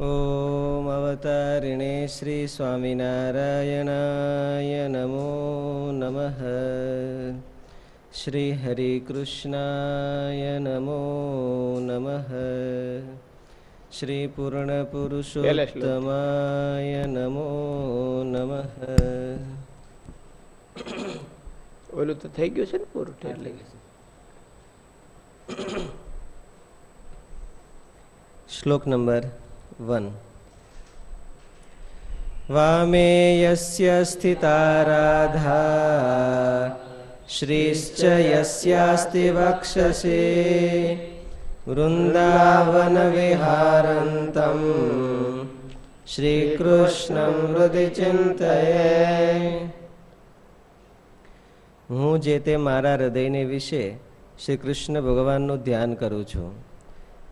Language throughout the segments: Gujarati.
ॐ अवतारिणे श्रीस्वामिनारायणाय नमो नमः श्रीहरिकृष्णाय नमो नमः श्रीपूर्णपुरुषोत्तमाय नमो नमः ઓલું તો થઈ ગયું છે ને પૂરું એટલે શ્લોક નંબર વન વામે યસ્ય શ્રીશ્ચ યસ્યાસ્તિ વક્ષસે વૃંદાવન વિહારંતમ શ્રીકૃષ્ણ હૃદય ચિંતયે હું જે તે મારા હૃદયને વિશે શ્રી કૃષ્ણ ભગવાનનું ધ્યાન કરું છું,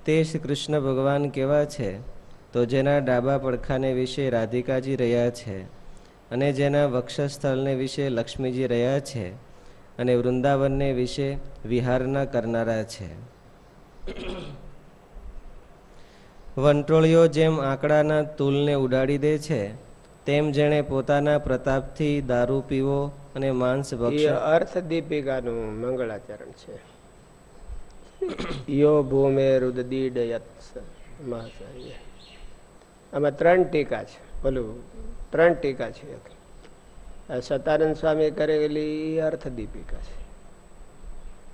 તે શ્રી કૃષ્ણ ભગવાન કેવા છે? તો જેના ડાબા પડખાને વિશે રાધિકાજી રહ્યા છે અને જેના વક્ષસ્થળને વિશે લક્ષ્મીજી રહ્યા છે અને વૃંદાવનને વિશે વિહારના કરનારા છે. વંટોળીઓ જેમ આંકડાના તુલને ઉડાડી દે છે તેમ જેણે પોતાના પ્રતાપથી દારૂ પીવો અને માંસ ભક્ષણ અર્થ દીપિકાનું મંગળાચરણ છે. યો ભૂમે રુદદીડયત મહાચાર્ય આમાં ત્રણ ટીકા છે. ભલું ત્રણ ટીકા છે. સતાનંદ સ્વામી કરેલી અર્થદીપિકા અર્થ દીપિકા છે.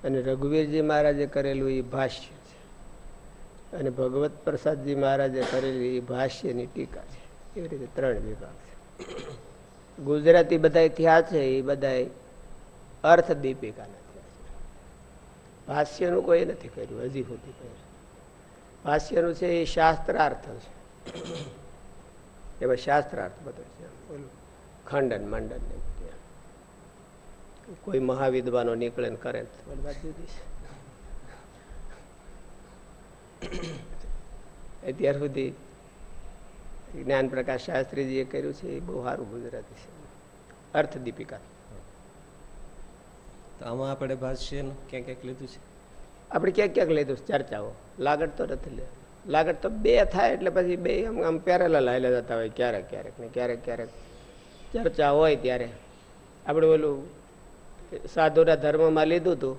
અને રઘુવીરજી મહારાજે કરેલું એ ભાષ્ય છે. અને ભગવત પ્રસાદજી મહારાજે કરેલી એ ભાષ્યની ટીકા છે. એવી રીતે ત્રણ વિભાગ છે. ગુજરાતી બધા થયા છે એ બધા અર્થ દીપિકાના થયા છે ભાષ્યનું કોઈ નથી કર્યું, હજી સુધી કર્યું. ભાષ્યનું છે એ શાસ્ત્રાર્થ છે. એમાં શાસ્ત્રાર્થ બધો છે. ખંડન મંડન ને કોઈ મહાવિદ્વાનો નીકળે ને કરે જુદી છે. અત્યાર સુધી જ્ઞાન પ્રકાશ શાસ્ત્રીજીએ કર્યું છે એ બહુ સારું ગુજરાતી છે. અર્થ દીપિકા તો આમાં આપણે ભાષ્યનું ક્યાંક ક્યાંક લીધું છે? આપણે ક્યાંક ક્યાંક લીધું ચર્ચાઓ. લાગત તો નથી લે. લાગત તો બે થાય એટલે પછી બે આમ આમ પેરેલા લાયેલા જતા હોય ક્યારેક ક્યારેક ને ક્યારેક ક્યારેક. ચર્ચા હોય ત્યારે. આપણે ઓલું સાધુના ધર્મમાં લીધું હતું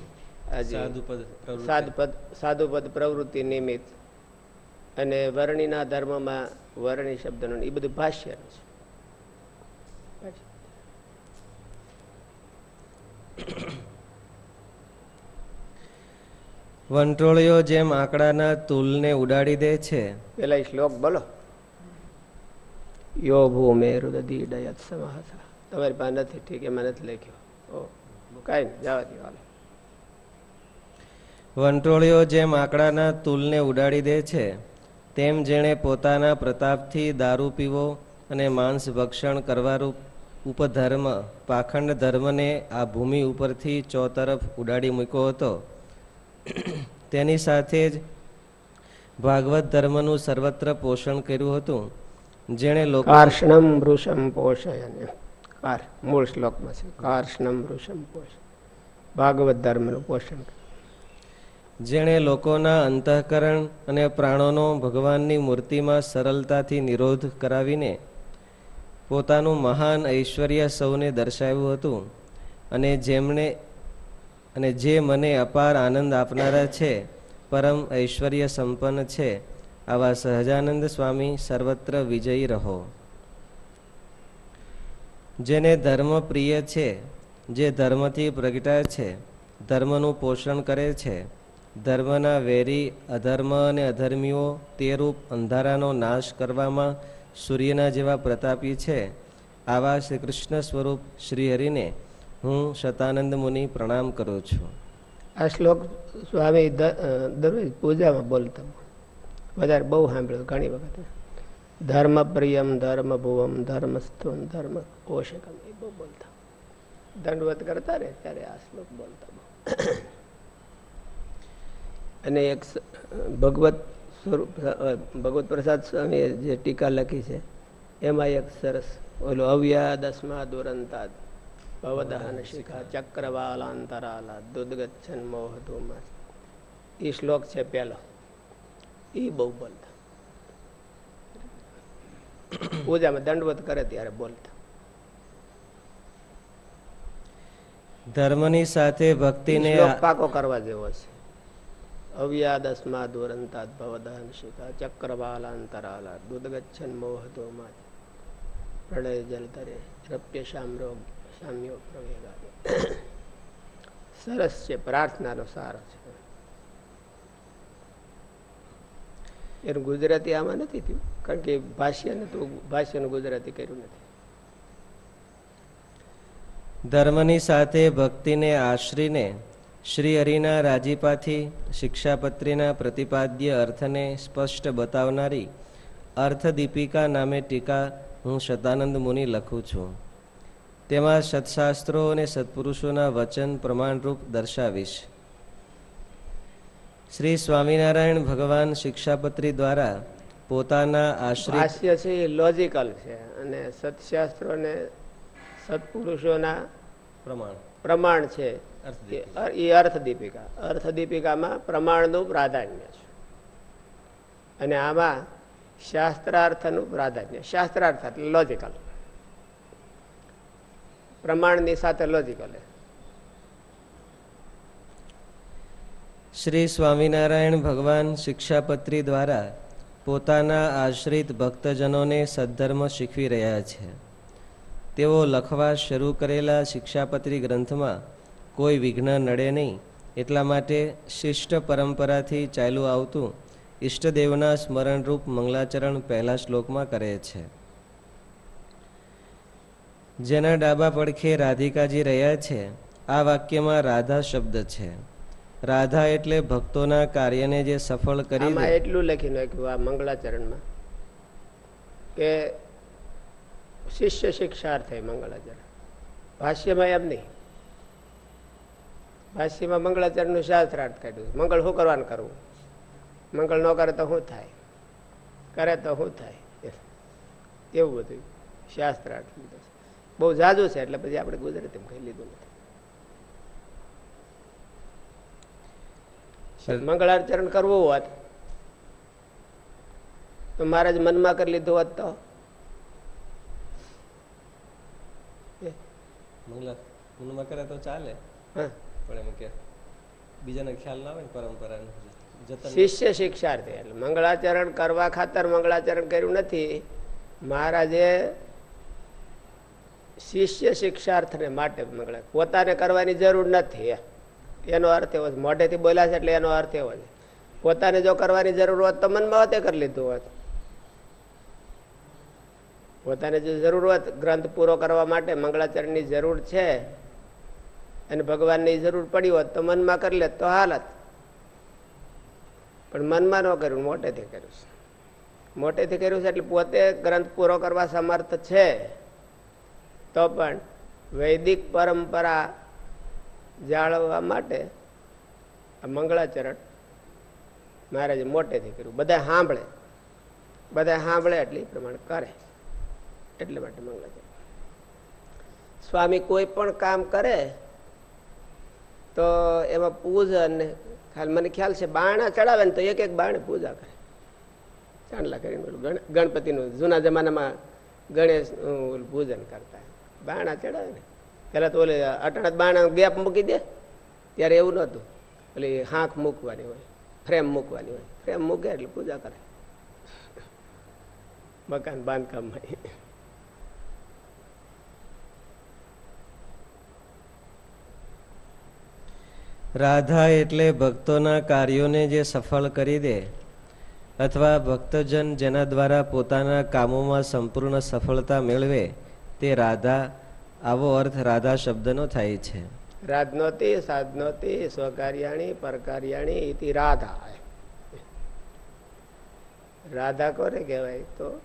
સાધુપદ પ્રવૃત્તિ. સાધપદ સાધુપદ પ્રવૃત્તિ નિમિત્ત. અને વર્ણિના ધર્મમાં વર્ણિ શબ્દનું એ બધું ભાષ્ય છે. વંટોળીઓ જેમ આંકડાના તુલને ઉડાડી દે છે. પેલા શ્લોક બોલો. યો ભૂમે રુદધી ડયત સમાસા તમારી પાસે નથી ઠીક એમાં નથી લખ્યો. ઓ કાંઈ નહીં જવા દો હાલો. વંટોળીઓ જેમ આંકડાના તુલને ઉડાડી દે છે તેમ જેણે પોતાના પ્રતાપથી દારૂ પીવો અને માંસ ભક્ષણ કરવારૂપ ઉપધર્મ પાખંડ ધર્મને આ ભૂમિ ઉપરથી ચોતરફ ઉડાડી મૂક્યો હતો. તેની સાથે જ ભાગવત ધર્મનું સર્વત્ર પોષણ કર્યું હતું જેણે લોકો કાર્ષણમ વૃષમ પોષયને. કાર મૂળ શ્લોકમાં છે. કાર્ષણમ વૃષમ પોષ ભાગવત ધર્મનું પોષણ. જેણે લોકોના અંતઃકરણ અને પ્રાણોનો ભગવાનની મૂર્તિમાં સરળતાથી નિરોધ કરાવીને પોતાનું મહાન ઐશ્વર્ય સૌને દર્શાવ્યું હતું અને જેમણે અને જે મને અપાર આનંદ આપનારા છે, પરમ ઐશ્વર્ય સંપન્ન છે, આવા સહજાનંદ સ્વામી સર્વત્ર વિજયી રહો. જેને ધર્મ પ્રિય છે, જે ધર્મથી પ્રગટાય છે, ધર્મનું પોષણ કરે છે, ધર્મના વેરી અધર્મ અને અધર્મીઓ તે રૂપ અંધારાનો નાશ કરવામાં સૂર્યના જેવા પ્રતાપી છે, આવા શ્રી કૃષ્ણ સ્વરૂપ શ્રીહરિને હું શતાનંદ મુનિ પ્રણામ કરું છું. આ શ્લોક સ્વામી દરરોજ પૂજામાં બોલતા. વધારે બહુ સાંભળ્યું ઘણી વખત. ધર્મ પ્રિયમ, ધર્મ ભુવમ ધર્મ સ્થુન ધર્મ પોષકમ એ બહુ બોલતા. દંડવત કરતા રહે ત્યારે આ શ્લોક બોલતા. અને એક ભગવત સ્વરૂપ ભગવત પ્રસાદ સ્વામીએ જે ટીકા લખી છે, એમાં એક સરસ ઓલું અવ્યા દસમા દુરંતાદ ભવદહન શિખા ચક્રવાલાંતરાલા દુદગચ્છન મોહધુમાં એ શ્લોક છે પેલો. એ બહુ બોલતા. પૂજામાં દંડવત કરે ત્યારે બોલતા. ધર્મની સાથે ભક્તિને પાકો કરવા જેવો છે. અવ્યાદસ્મા દુરંતાદ ભવદહન શિખા ચક્રવાલાંતરાલા દુદગચ્છન મોહતો પ્રણય જલતરે રપ્ય શામરો શામ્યો પ્રવેગા સરસ છે, પ્રાર્થનાનો સારો છે. એનું ગુજરાતી આમાં નથી થયું, કારણ કે ભાષ્યને તો ભાષ્યનું ગુજરાતી કર્યું નથી. ધર્મની સાથે ભક્તિને આશરીને શ્રી હરિના રાજીપાથી શિક્ષાપત્રીના પ્રતિપાદ્ય અર્થને સ્પષ્ટ બતાવનારી અર્થદીપિકા નામે ટીકા હું શતાનંદ મુનિ લખું છું. તેમાં સત્શાસ્ત્રો અને સત્પુરુષોના વચન પ્રમાણરૂપ દર્શાવીશ. શ્રી સ્વામિનારાયણ ભગવાન શિક્ષાપત્રી દ્વારા પોતાના આશ્રય છે એ લોજિકલ છે અને સત્શાસ્ત્રો ને સત્પુરુષોના પ્રમાણ. પ્રમાણ છે. એ અર્થદીપિકા. અર્થદીપિકામાં પ્રમાણનું પ્રાધાન્ય છે. અને આમાં શાસ્ત્રાર્થનું પ્રાધાન્ય. શાસ્ત્રાર્થ એટલે લોજિકલ પ્રમાણની સાથે લોજિકલ શ્રી સ્વામિનારાયણ ભગવાન શિક્ષાપત્રી દ્વારા પોતાના આશ્રિત ભક્તજનોને સદ્ધર્મ શીખવી રહ્યા છે. તેઓ લખવા શરૂ કરેલા શિક્ષાપત્રી ગ્રંથમાં કોઈ વિઘ્ન નડે નહીં, એટલા માટે શિષ્ટ પરંપરાથી ચાલ્યું આવતું ઈષ્ટદેવના સ્મરણરૂપ મંગલાચરણ પહેલા શ્લોકમાં કરે છે. જેના ડાબા પડખે રાધિકાજી રહ્યા છે આ વાક્યમાં રાધા શબ્દ છે. રાધા એટલે ભક્તોના કાર્યને જે સફળ કરી એટલું લખી નાખ્યું આ મંગળાચરણમાં કે શિષ્ય શિક્ષાર્થે મંગળાચરણ. ભાષ્યમાં એમ નહીં. ભાષ્યમાં મંગળાચરણનું શાસ્ત્રાર્થ કાઢ્યું મંગળ શું કરવાનું કરવું? મંગળ ન કરે તો શું થાય? કરે તો શું થાય? એવું બધું. શાસ્ત્રાર્થ. લીધો બહુ જાજુ છે એટલે પછી આપણે ગુજરાતીમાં કહી લીધું નથી. મંગળાચરણ કરવું હોત તો મહારાજ મનમાં કરી લીધું હોત તો? મનમાં કરે તો ચાલે. પણ એમ કે બીજાને ખ્યાલ ના હોય પરંપરાનો. શિષ્ય શિક્ષાર્થી. એટલે મંગળાચરણ કરવા ખાતર મંગળાચરણ કર્યું નથી. મહારાજે શિષ્ય શિક્ષાર્થને માટે મંગળા પોતાને કરવાની જરૂર નથી એનો અર્થ એવો મોઢેથી બોલ્યા છે એટલે એનો અર્થ એવો છે. પોતાને જો કરવાની જરૂર હોત તો મનમાં હોતે કરી લીધું હોત. પોતાને જો જરૂર હોત, ગ્રંથ પૂરો કરવા માટે મંગળાચરણની જરૂર છે અને ભગવાનની જરૂર પડી હોત તો મનમાં કરી લેત તો હાલત પણ મનમાં ન કર્યું, મોટેથી કર્યું છે. મોટેથી કર્યું છે એટલે પોતે ગ્રંથ પૂરો કરવા સમર્થ છે. તો પણ વૈદિક પરંપરા જાળવવા માટે આ મંગળાચરણ મહારાજે મોટેથી કર્યું. બધા સાંભળે બધા સાંભળે એટલે પ્રમાણે કરે. એટલે માટે મંગળાચરણ. સ્વામી કોઈ પણ કામ કરે તો એમાં પૂજન ખાલી મને ખ્યાલ છે બાણા ચડાવે ને તો એક એક બાણે પૂજા કરે. ચાંદલા કરીને ગણપતિનું જૂના જમાનામાં ગણેશ પૂજન કરતા. બાણા ચડાવે ને. પેલા તો ઓલે અટાણા બાણા ગેપ મૂકી દે. ત્યારે એવું નહોતું. ઓલી હાંક મૂકવાની હોય, ફ્રેમ મૂકવાની હોય. ફ્રેમ મૂકે એટલે પૂજા કરે. મકાન બાંધકામમાં. રાધા એટલે ભક્તોના કાર્યોને જે સફળ કરી દે, અથવા ભક્તજન જેના દ્વારા પોતાના કામોમાં સંપૂર્ણ સફળતા મેળવે તે રાધા આવો અર્થ રાધા શબ્દનો થાય છે. રાધનોતી સાધનોતી સ્વકાર્યાણી પરકાર્યાણી ઇતિ રાધા રાધા કોને કહેવાય? તો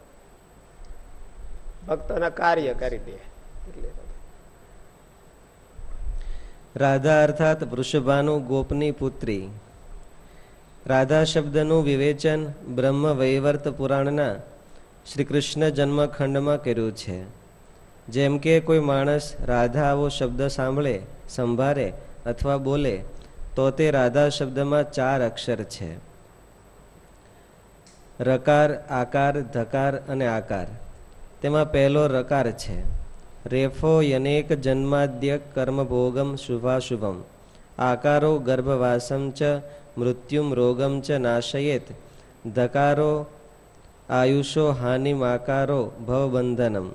ભક્તોના કાર્ય કરી દે. એટલે રાધા અર્થાત વૃષભાનુ ગોપની પુત્રી. રાધા શબ્દનું વિવેચન બ્રહ્મ વૈવર્ત પુરાણના શ્રી કૃષ્ણ જન્મખંડમાં કર્યું છે. જેમ કે કોઈ માણસ રાધા આવો શબ્દ સાંભળે સંભાળે અથવા બોલે, તો તે રાધા શબ્દમાં ચાર અક્ષર છે. રકાર, આકાર, ધકાર અને આકાર. તેમાં પહેલો રકાર છે. રેફો યનેક જન્માદ્ય કર્મભોગમ શુભાશુભમ. આકારો ગર્ભવાસમ ચ, મૃત્યુમ રોગમ ચ નાશયેત. ધકારો, આયુષો હાનિમાકારો ભવબંધનમ.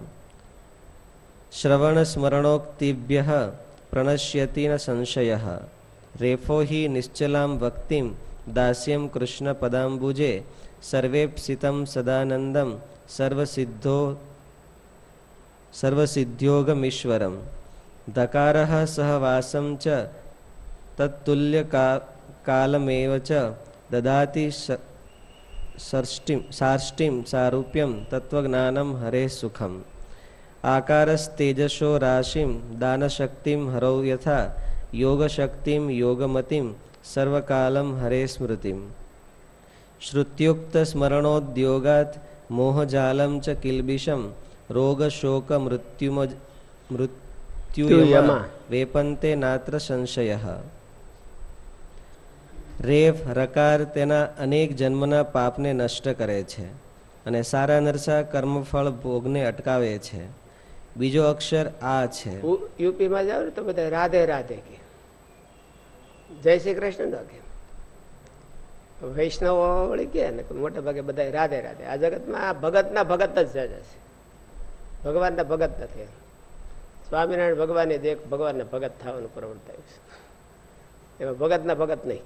શ્રવણસ્મરણોક્તિભ્ય પ્રણશ્યતિ ન સંશય રેફો હિ નિશ્ચલામ ભક્તિમ દાસ્યમ કૃષ્ણ પદાંબુજે સર્વેપ્સિતમ સદાનંદમ સર્વસિદ્ધો સર્વસિદ્ધ્યોગમીશ્વરમ ધકાર સહવાસમ ચ તત્તુલ્ય કાલમેવ ચ દદાતિ સાષ્ટિમ સારૂપ્યમ તત્વજ્ઞાનમ હરે સુખમ આકારસ્તેજસો રાશિમ દાનશક્તિમ હરૌ યથા યોગશક્તિમ યોગમતિમ સર્વકાલમ હરે સ્મૃતિમ શ્રુત્યુક્ત સ્મરણોદ્યોગાત મોહજાલમ ચ કિલ્બિષમ રોગ શોક મૃત્યુમ મૃત્યુયમાં વેપંતે નાત્ર સંશય રેફ રકાર તેના અનેક જન્મના પાપને નષ્ટ કરે છે અને સારા નરસા કર્મફળ ભોગને અટકાવે છે। બીજો અક્ષર આ છે. યુપીમાં જાવ ને તો બધા રાધે રાધે કે. જય શ્રી કૃષ્ણ તો કે. વૈષ્ણવો વળી કે ને મોટા ભાગે બધા રાધે રાધે. આ જગતમાં ભગત ના ભગત જ છે. ભગવાનના ભગત નથી. સ્વામિનારાયણ ભગવાને જ એક ભગવાનના ભગત થવાનું પ્રવર્તાયું છે. એમાં ભગતના ભગત નહીં.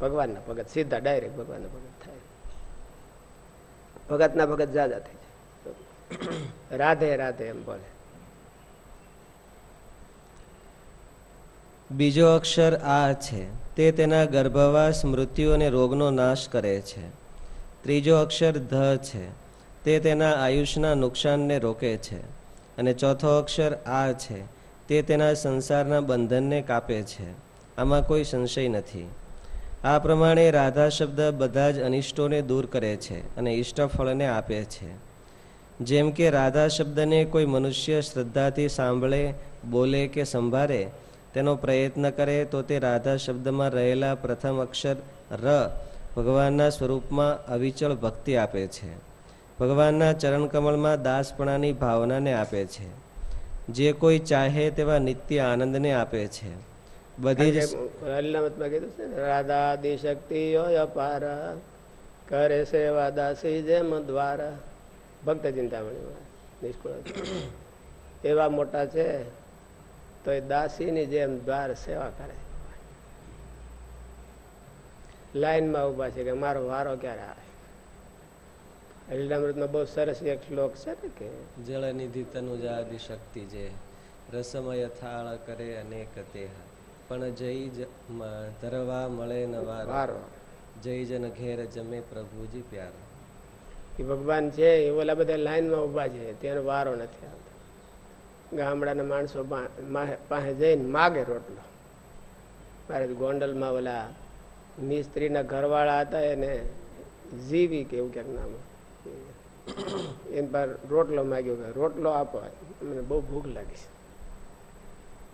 ભગવાનના ભગત. સીધા ડાયરેક્ટ ભગવાનના ભગત થાય. ભગતના ભગત જાજા થઈ જાય રાધે રાધે એમ બોલે. બીજો અક્ષર આ છે. તે તેના ગર્ભવાસ મૃત્યુ અને રોગનો નાશ કરે છે. ત્રીજો અક્ષર ધ છે. તે તેના આયુષના નુકસાનને રોકે છે. અને ચોથો અક્ષર આ છે. તે તેના સંસારના બંધનને કાપે છે. આમાં કોઈ સંશય નથી. આ પ્રમાણે રાધા શબ્દ બધા જ અનિષ્ટોને દૂર કરે છે અને ઈષ્ટફળને આપે છે. જેમ કે રાધા શબ્દને કોઈ મનુષ્ય શ્રદ્ધાથી સાંભળે, બોલે કે સંભાળે, તેનો પ્રયત્ન કરે તો તે રાધા શબ્દમાં રહેલા પ્રથમ અક્ષર ર ભગવાનના સ્વરૂપમાં અવિચળ ભક્તિ આપે છે. ભગવાનના ચરણકમળમાં દાસપણાની ભાવનાને આપે છે. જે કોઈ ચાહે તેવા નિત્ય આનંદને આપે છે. બધી જ કીધું છે રાધા દિશક્તિ અપાર, કરે સેવા દાસી જેમ દ્વારા. ભક્ત ચિંતામણી નિષ્કુળ એવા મોટા છે તો એ દાસીની જેમ દ્વાર સેવા કરે. લાઈનમાં ઊભા છે કે મારો વારો ક્યારે આવે? હરિનામૃતમાં બહુ સરસ એક શ્લોક છે ને કે જળનિધિ તનુજાદિ શક્તિ જે રસમય થાળ કરે અનેક તેહ. પણ જય ધરવા મળે ન વારો. જઈ જન ઘેર જમે પ્રભુજી પ્યાર. એ ભગવાન છે, એ ઓલા બધા લાઈનમાં ઊભા છે તેનો વારો નથી આવતો. ગામડાના માણસો પાસે જઈને માગે રોટલો. મારે ગોંડલમાં ઓલા મિસ્ત્રીના ઘરવાળા હતા, એને જીવી કે એવું ક્યાંક નામ એની પર રોટલો માગ્યો કે, રોટલો આપો. મને બહુ ભૂખ લાગી.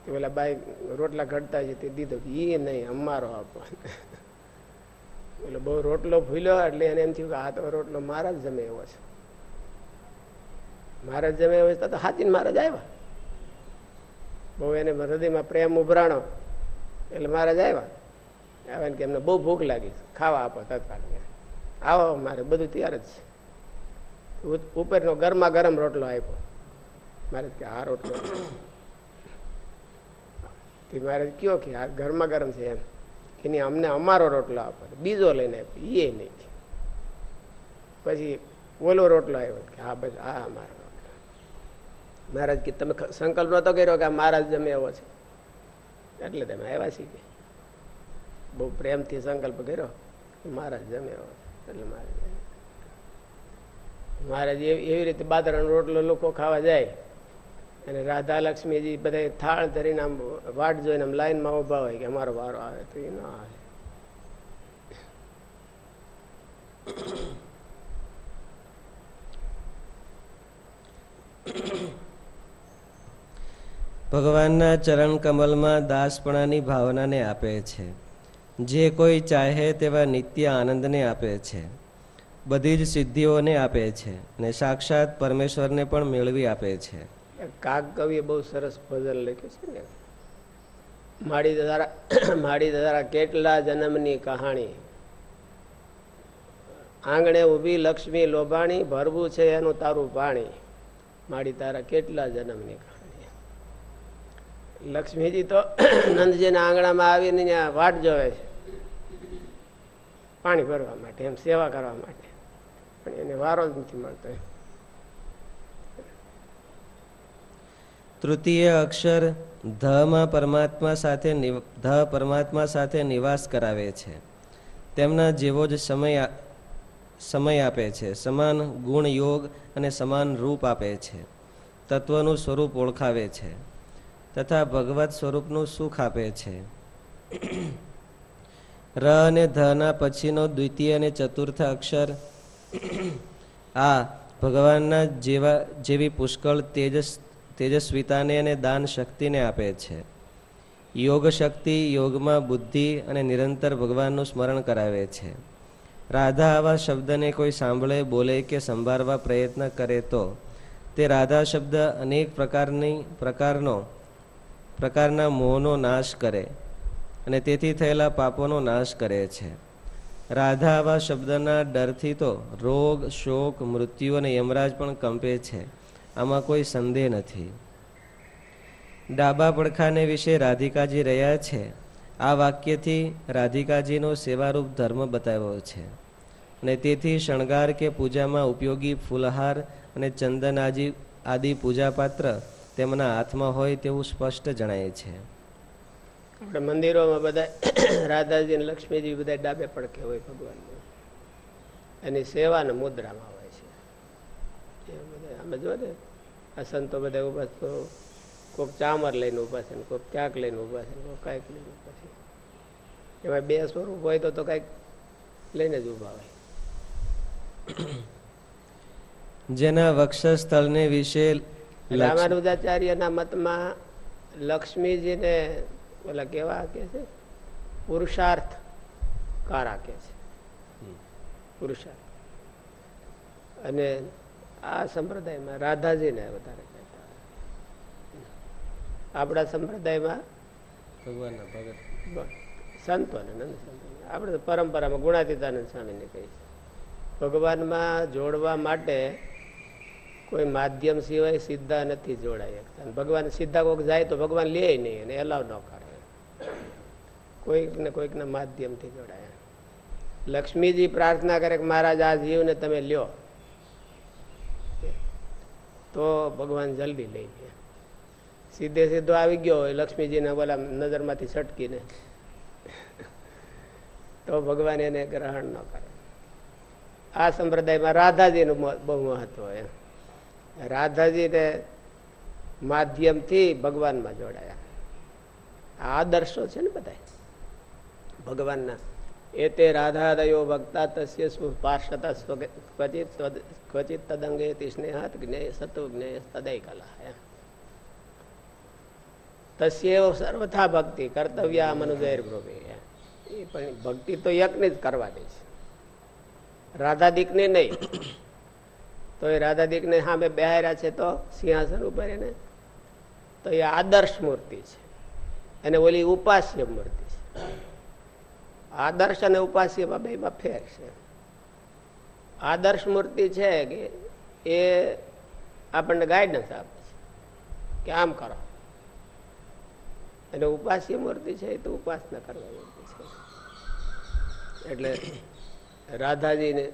છે ઓલા બાઈ રોટલા ઘડતા છે તે દીધો એ નહીં, અમારો આપો. એટલે બહુ રોટલો ભૂલ્યો એટલે એને એમ થયું કે આ તો રોટલો મારા જમે એવો છે. મહારાજ જમે એવો છે તો હાથી મારા જ આવ્યા. બહુ એને હૃદયમાં પ્રેમ ઉભરાણો એટલે મારા જ આવ્યા. આવે કે એમને બહુ ભૂખ લાગી. ખાવા આપો તત્કાળ આવો, મારે બધું તૈયાર જ છે. ઉપરનો ગરમા ગરમ રોટલો આપ્યો. મારે કે આ રોટલો. મારે કયો કે આ ગરમા ગરમ છે એમ. કે અમને અમારો રોટલો આપે. બીજો લઈને આપ્યો એ નહીં પછી ઓલો રોટલો આવ્યો કે હા બસ, આ અમારો રોટલો. મહારાજ કે, તમે સંકલ્પ નતો કર્યો કે મહારાજ જમે એવો છે? એટલે તમે આવ્યા શીખે બહુ પ્રેમથી સંકલ્પ કર્યો મહારાજ જમે એવો એટલે મહારાજ મહારાજ એવી રીતે બાદરાનો રોટલો લોકો ખાવા જાય. અને રાધા લક્ષ્મીજી બધા થાળ ધરીને આમ વાટ જોઈને આમ લાઈનમાં ઊભા હોય કે અમારો વારો આવે તો એ ના આવે. ભગવાનના ચરણ કમલમાં દાસપણાની ભાવનાને આપે છે. જે કોઈ ચાહે તેવા નિત્ય આનંદને આપે છે. બધી જ સિદ્ધિઓને આપે છે અને સાક્ષાત પરમેશ્વરને પણ મેળવી આપે છે. કાગ કવિએ બહુ સરસ ભજન લખ્યું છે ને. માડી દાદા માડી દાદા કેટલા જન્મની કહાણી. આંગણે ઊભી લક્ષ્મી લોભાણી, ભરવું છે એનું તારું પાણી. માડી તારા કેટલા જન્મની કહાણી. લક્ષ્મીજી તો નંદજીના આંગણામાં આવીને ત્યાં વાટ જોવે છે. પાણી ભરવા માટે, એમ સેવા કરવા માટે. પણ એને વારો જ નથી મળતો એમ. તૃતીય અક્ષર ધમાં પરમાત્મા સાથે ધ પરમાત્મા સાથે નિવાસ કરાવે છે. તેમના જેવો જ સમય સમય આપે છે. સમાન ગુણ યોગ અને સમાન રૂપ આપે છે. તત્વનું સ્વરૂપ ઓળખાવે છે તથા ભગવત સ્વરૂપનું સુખ આપે છે. ર અને ધના પછીનો દ્વિતીય અને ચતુર્થ અક્ષર આ ભગવાનના જેવા, જેવી પુષ્કળ તેજસ તેજસ્વીતાને અને દાન શક્તિને આપે છે. યોગ શક્તિ યોગમાં બુદ્ધિ અને નિરંતર ભગવાનનું સ્મરણ કરાવે છે. રાધા આવા શબ્દને કોઈ સાંભળે, બોલે કે સંભાળવા પ્રયત્ન કરે તો તે રાધા શબ્દ અનેક પ્રકારની, પ્રકારનો, પ્રકારના મોહનો નાશ કરે અને તેથી થયેલા પાપોનો નાશ કરે છે. રાધા આવા શબ્દના ડરથી તો રોગ, શોક, મૃત્યુ અને યમરાજ પણ કંપે છે. આમાં કોઈ સંદેહ નથી. ડાબા પડખાને વિશે રાધિકાજી રહ્યા છે. આ વાક્યથી રાધિકાજીનો સેવારૂપ ધર્મ બતાવ્યો છે. અને તેથી શણગાર કે પૂજામાં ઉપયોગી ફૂલહાર અને ચંદન આદિ આદિ પૂજાપાત્ર તેમના હાથમાં હોય તેવું સ્પષ્ટ જણાય છે. આપણે મંદિરોમાં બધા રાધાજી લક્ષ્મીજી બધા ડાબે પડકે હોય ભગવાન એની સેવાના મુદ્રામાં એ બધા આમાં જો ને આ સંતો બધા ઊભા તો કોઈક ચામર લઈને ઊભા છે ને કોઈક ક્યાંક લઈને ઊભા છે ને કોઈક કાંઈક લઈને ઊભા છે. એમાં બે સ્વરૂપ હોય તો તો કાંઈક લઈને જ ઊભા હોય. જેના વક્ષસ્થળને વિશે રામાનુજાચાર્યના મતમાં લક્ષ્મીજીને ઓલા કેવા કે છે? પુરુષાર્થ કારા કે છે. પુરુષાર્થ. અને આ સંપ્રદાયમાં રાધાજીને વધારે કહેતા આપણા સંપ્રદાયમાં ભગવાનના ભગત. સંતોને નંદ સંતોને. આપણે પરંપરામાં ગુણાતીતાનંદ સ્વામીને કહીએ ભગવાનમાં જોડવા માટે કોઈ માધ્યમ સિવાય સીધા નથી જોડાઈ શકતા ભગવાન સીધા કોઈક જાય તો ભગવાન લે નહીં અને એલાવ ન કરે. કોઈક ને કોઈકના માધ્યમથી જોડાયા. લક્ષ્મીજી પ્રાર્થના કરે કે મહારાજ આ જીવને તમે લ્યો. તો ભગવાન જલ્દી લઈ લે સીધે સીધો આવી ગયો હોય, લક્ષ્મીજીને બોલા નજરમાંથી છટકીને. તો ભગવાન એને ગ્રહણ ન કરે. આ સંપ્રદાયમાં રાધાજીનું બહુ મહત્વ એમ. રાધાજીને માધ્યમથી ભગવાનમાં જોડાયા. આદર્શો છે ને બધા ભગવાનના એ તે રાધાદયો ભક્તા તસ્ય સુપાર્ષતા ક્વચિત ક્વચિત તદંગે સ્નેહાત જ્ઞેય સત્વ જ્ઞેય તદય કલા તસ્યવ સર્વથા ભક્તિ કર્તવ્ય ભ્રુવે એ પણ ભક્તિ તો યજ્ઞ જ કરવાની છે રાધા દીકને નહીં તો એ રાધા દીકને સામે બેહાર્યા છે તો સિંહાસન ઉપર એને તો એ આદર્શ મૂર્તિ છે અને ઓલી ઉપાસ્ય મૂર્તિ છે આદર્શ અને ઉપાસ્યમાં બેમાં ફેર છે. આદર્શ મૂર્તિ છે કે એ આપણને ગાઈડન્સ આપે છે કે આમ કરો. અને ઉપાસ્ય મૂર્તિ છે એ તો ઉપાસના કરવા મૂર્તિ છે. એટલે રાધાજીને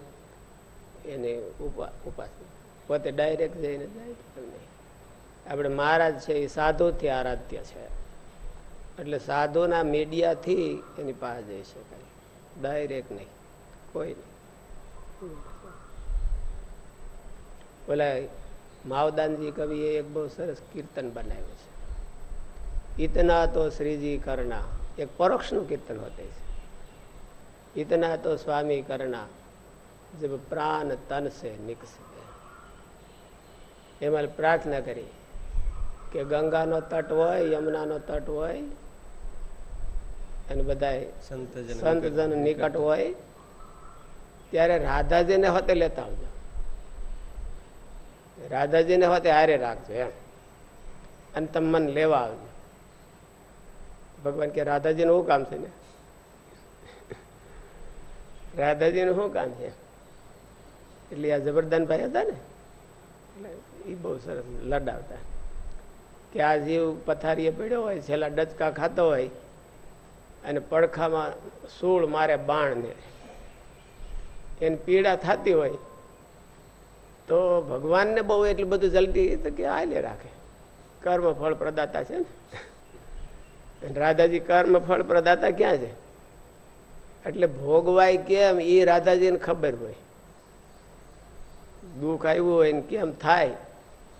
એને ઉપા, ઉપાસના. પોતે ડાયરેક્ટ જઈને જાય આપણે મહારાજ છે એ સાધુથી આરાધ્ય છે. એટલે સાધુના મીડિયાથી એની પાસે જઈ શકાય. ડાયરેક્ટ નહીં. કોઈ નહીં. ઓલા માવદાનજી કવિએ એક બહુ સરસ કીર્તન બનાવ્યું છે. ઇતના તો શ્રીજી કરના. એક પરોક્ષનું કીર્તન હોતે છે. ઇતના તો સ્વામી કરના. જબ પ્રાણ તન સે એમાં પ્રાર્થના કરી કે ગંગાનો તટ હોય, યમુનાનો તટ હોય અને બધા સંતજન નિકટ હોય ત્યારે રાધાજીને હોતે લેતા આવજો. રાધાજીને હોતે હારે રાખજો એમ. અને તમે મને લેવા આવજો. ભગવાન કે રાધાજીનું શું કામ છે ને? રાધાજીનું શું કામ છે? એટલે આ જબરદાન ભાઈ હતા ને? એટલે એ બહુ સરસ લડાવતા. કે આ જીવ પથારીએ પડ્યો હોય છેલ્લા ડચકા ખાતો હોય અને પડખામાં સૂળ મારે બાણને એની પીડા થતી હોય તો ભગવાનને બહુ એટલું બધું જલ્દી તો કે આલે રાખે. કર્મ ફળ પ્રદાતા છે ને. રાધાજી કર્મ ફળ પ્રદાતા ક્યાં છે? એટલે ભોગવાય કેમ એ રાધાજીને ખબર હોય. દુઃખ આવ્યું હોય ને કેમ થાય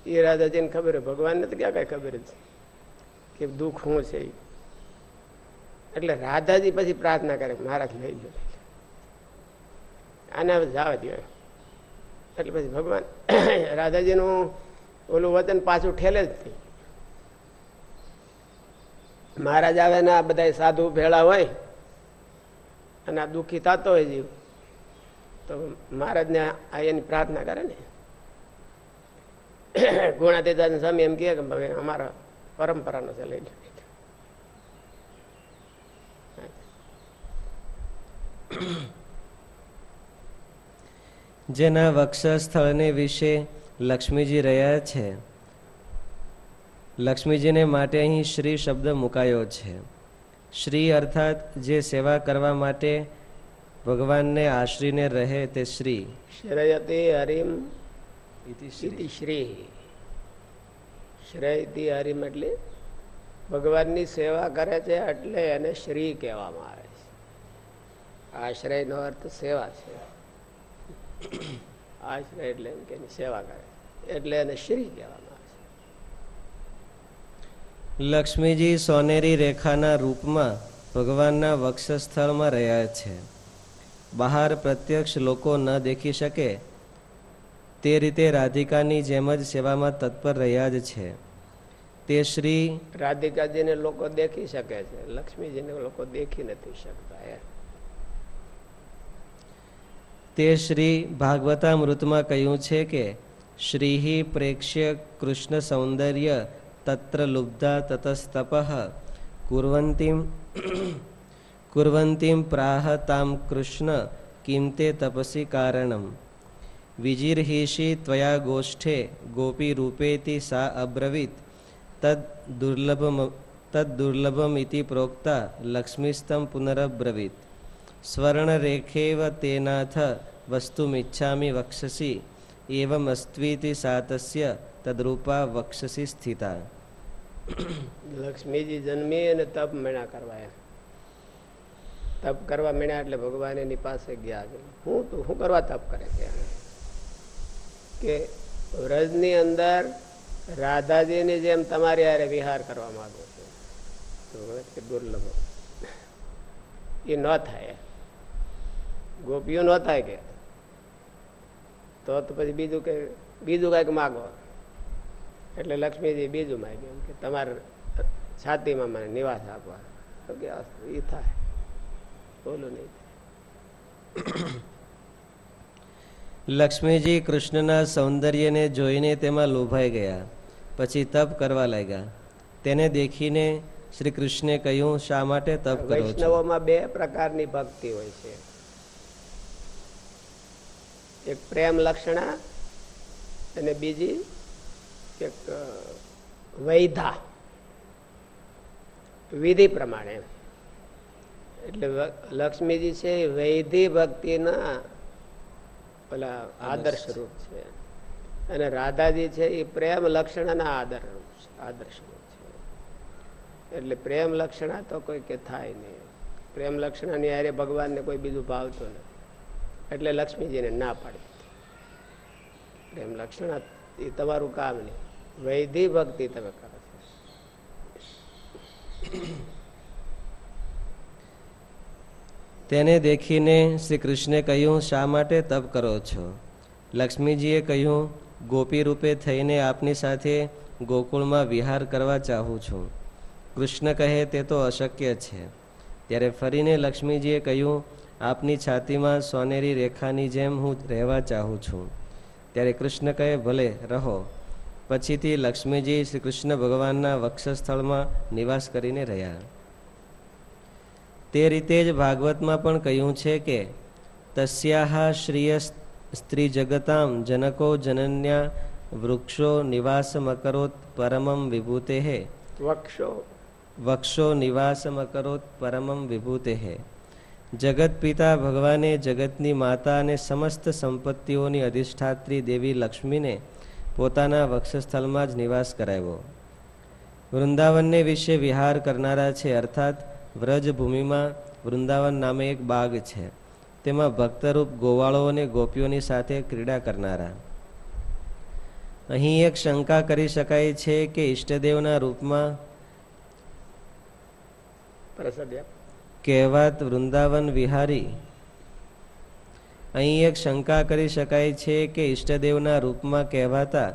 એ રાધાજીને ખબર હોય. ભગવાનને તો ક્યાં કાંઈ ખબર જ કે દુઃખ શું છે એટલે રાધાજી પછી પ્રાર્થના કરે મહારાજ લઈ લો આને હવે જવા એટલે પછી ભગવાન રાધાજીનું ઓલું વચન પાછું ઠેલે જ થઈ મહારાજ આવે ને આ બધા સાધુ ભેળા હોય અને આ દુઃખી થતો હોય જીવ, તો મહારાજને આ એની પ્રાર્થના કરે ને. ગુણાતીતા સ્વામી એમ કહે કે ભાઈ અમારા પરંપરાનો છે લઈ લો જેના વક્ષસ્થળને વિશે લક્ષ્મીજી રહ્યા છે. લક્ષ્મીજીને માટે અહીં શ્રી શબ્દ મુકાયો છે. શ્રી અર્થાત જે સેવા કરવા માટે ભગવાનને આશ્રીને રહે તે શ્રી. શ્રયતે હરિમ ઇતિ શ્રી. શ્રેયતિ હરિમ એટલે ભગવાનની સેવા કરે છે એટલે એને શ્રી કહેવામાં આવે. છે આશ્રયનો અર્થ સેવા છે. આશ્રય એટલે એમ કે સેવા કરે. એટલે એને શ્રી કહેવામાં આવે છે. લક્ષ્મીજી સોનેરી રેખાના રૂપમાં ભગવાનના વક્ષસ્થળમાં રહ્યા છે. બહાર પ્રત્યક્ષ લોકો ન દેખી શકે. તે રીતે રાધિકાની જેમ જ સેવામાં તત્પર રહ્યા જ છે. તે શ્રી રાધિકાજીને લોકો દેખી શકે છે. લક્ષ્મીજીને લોકો દેખી નથી શકતા એ તે શ્રી ભાગવતામૃતમાં કહ્યું છે કે, શ્રીહિ પ્રેક્ષ્ય કૃષ્ણ સૌંદર્ય તત્ર લુબ્ધા તતસ્તપ, કુર્વંતીમ કુર્વંતીમ પ્રાહ તામ કૃષ્ણ કિમ તે તપસી કારણમ. વિજિર્હિષી ત્વયા ગોષ્ઠે ગોપી રૂપેતી સા અબ્રવીત, તદ દુર્લભમ, તદ દુર્લભમિતિ પ્રોક્તા લક્ષ્મીસ્તમ પુનરબ્રવીત. સ્વર્ણરેખેવ તેનાથ વસ્તુમિચ્છામિ વક્ષસી એવમસ્ત્વીતિ સાતસ્ય તદરૂપા વક્ષસી સ્થિતા લક્ષ્મીજી જન્મી અને તપ મેળા કરવા તપ કરવા મેળ્યા એટલે ભગવાન એની પાસે ગયા હું તો હું કરવા તપ કરે કે વ્રજની અંદર રાધાજીની જેમ તમારી હારે વિહાર કરવા માંગુ છું. દુર્લભ. એ ન થાય. ગોપીઓ ન થાય કે. તો પછી બીજું કે બીજું કંઈક માગો. એટલે લક્ષ્મીજી બીજું માગ્યું કે તમારે છાતીમાં મને નિવાસ આપવા. એ થાય. બોલું નહીં. લક્ષ્મીજી કૃષ્ણના સૌંદર્યને જોઈને તેમાં લોભાઈ ગયા. પછી તપ કરવા લાગ્યા. તેને દેખીને શ્રી કૃષ્ણે કહ્યું શા માટે તપ કરો વૈષ્ણવોમાં બે પ્રકારની ભક્તિ હોય છે. એક પ્રેમ લક્ષણા અને બીજી એક વૈધા. વિધિ પ્રમાણે એટલે લક્ષ્મીજી છે એ વૈધિ ભક્તિના પેલા આદર્શ. રૂપ છે. અને રાધાજી છે એ પ્રેમ લક્ષણના આદર રૂપ છે આદર્શ રૂપ છે. એટલે પ્રેમ લક્ષણા તો કોઈ કે થાય નહીં. પ્રેમ લક્ષણાની હારે ભગવાનને કોઈ બીજું ભાવતું નથી. એટલે લક્ષ્મીજીને ના પાડી. પ્રેમ લક્ષણા એ તમારું કામ નહીં. વૈધિ ભક્તિ તમે કરો છો. તેને દેખીને શ્રી કૃષ્ણે કહ્યું, શા માટે તપ કરો છો? લક્ષ્મીજીએ કહ્યું, ગોપી રૂપે થઈને આપની સાથે ગોકુળમાં વિહાર કરવા ચાહું છું. કૃષ્ણ કહે, તે તો અશક્ય છે. ત્યારે ફરીને લક્ષ્મીજીએ કહ્યું આપની છાતીમાં સોનેરી રેખાની જેમ હું રહેવા ચાહું છું. ત્યારે કૃષ્ણ કહે ભલે રહો. પછીથી લક્ષ્મીજી શ્રી કૃષ્ણ ભગવાનના વક્ષસ્થળમાં નિવાસ કરીને રહ્યા. તે રીતે જ ભાગવતમાં પણ કહ્યું છે કે તસ્યાહ શ્રીય સ્ત્રી જગતામ જનકો જનન્યા વૃક્ષો નિવાસમકરોત પરમમ વિભૂતે વક્ષો. વક્ષો નિવાસમકરોત પરમમ વિભૂતે જગત પિતા ભગવાને જગતની માતા અને સમસ્ત સંપત્તિઓની અધિષ્ઠાત્રી દેવી લક્ષ્મીને પોતાના વક્ષસ્થળમાં જ નિવાસ કરાવ્યો. વૃંદાવનને વિશે વિહાર કરનારા છે અર્થાત વ્રજભૂમિમાં વૃંદાવન નામે એક બાગ છે. તેમાં ભક્તરૂપ ગોવાળો અને ગોપીઓની સાથે ક્રીડા કરનારા. અહીં એક શંકા કરી શકાય છે કે ઈષ્ટદેવના રૂપમાં કહેવાત વૃંદાવન વિહારી. અહીં એક શંકા કરી શકાય છે કે ઈષ્ટદેવના રૂપમાં કહેવાતા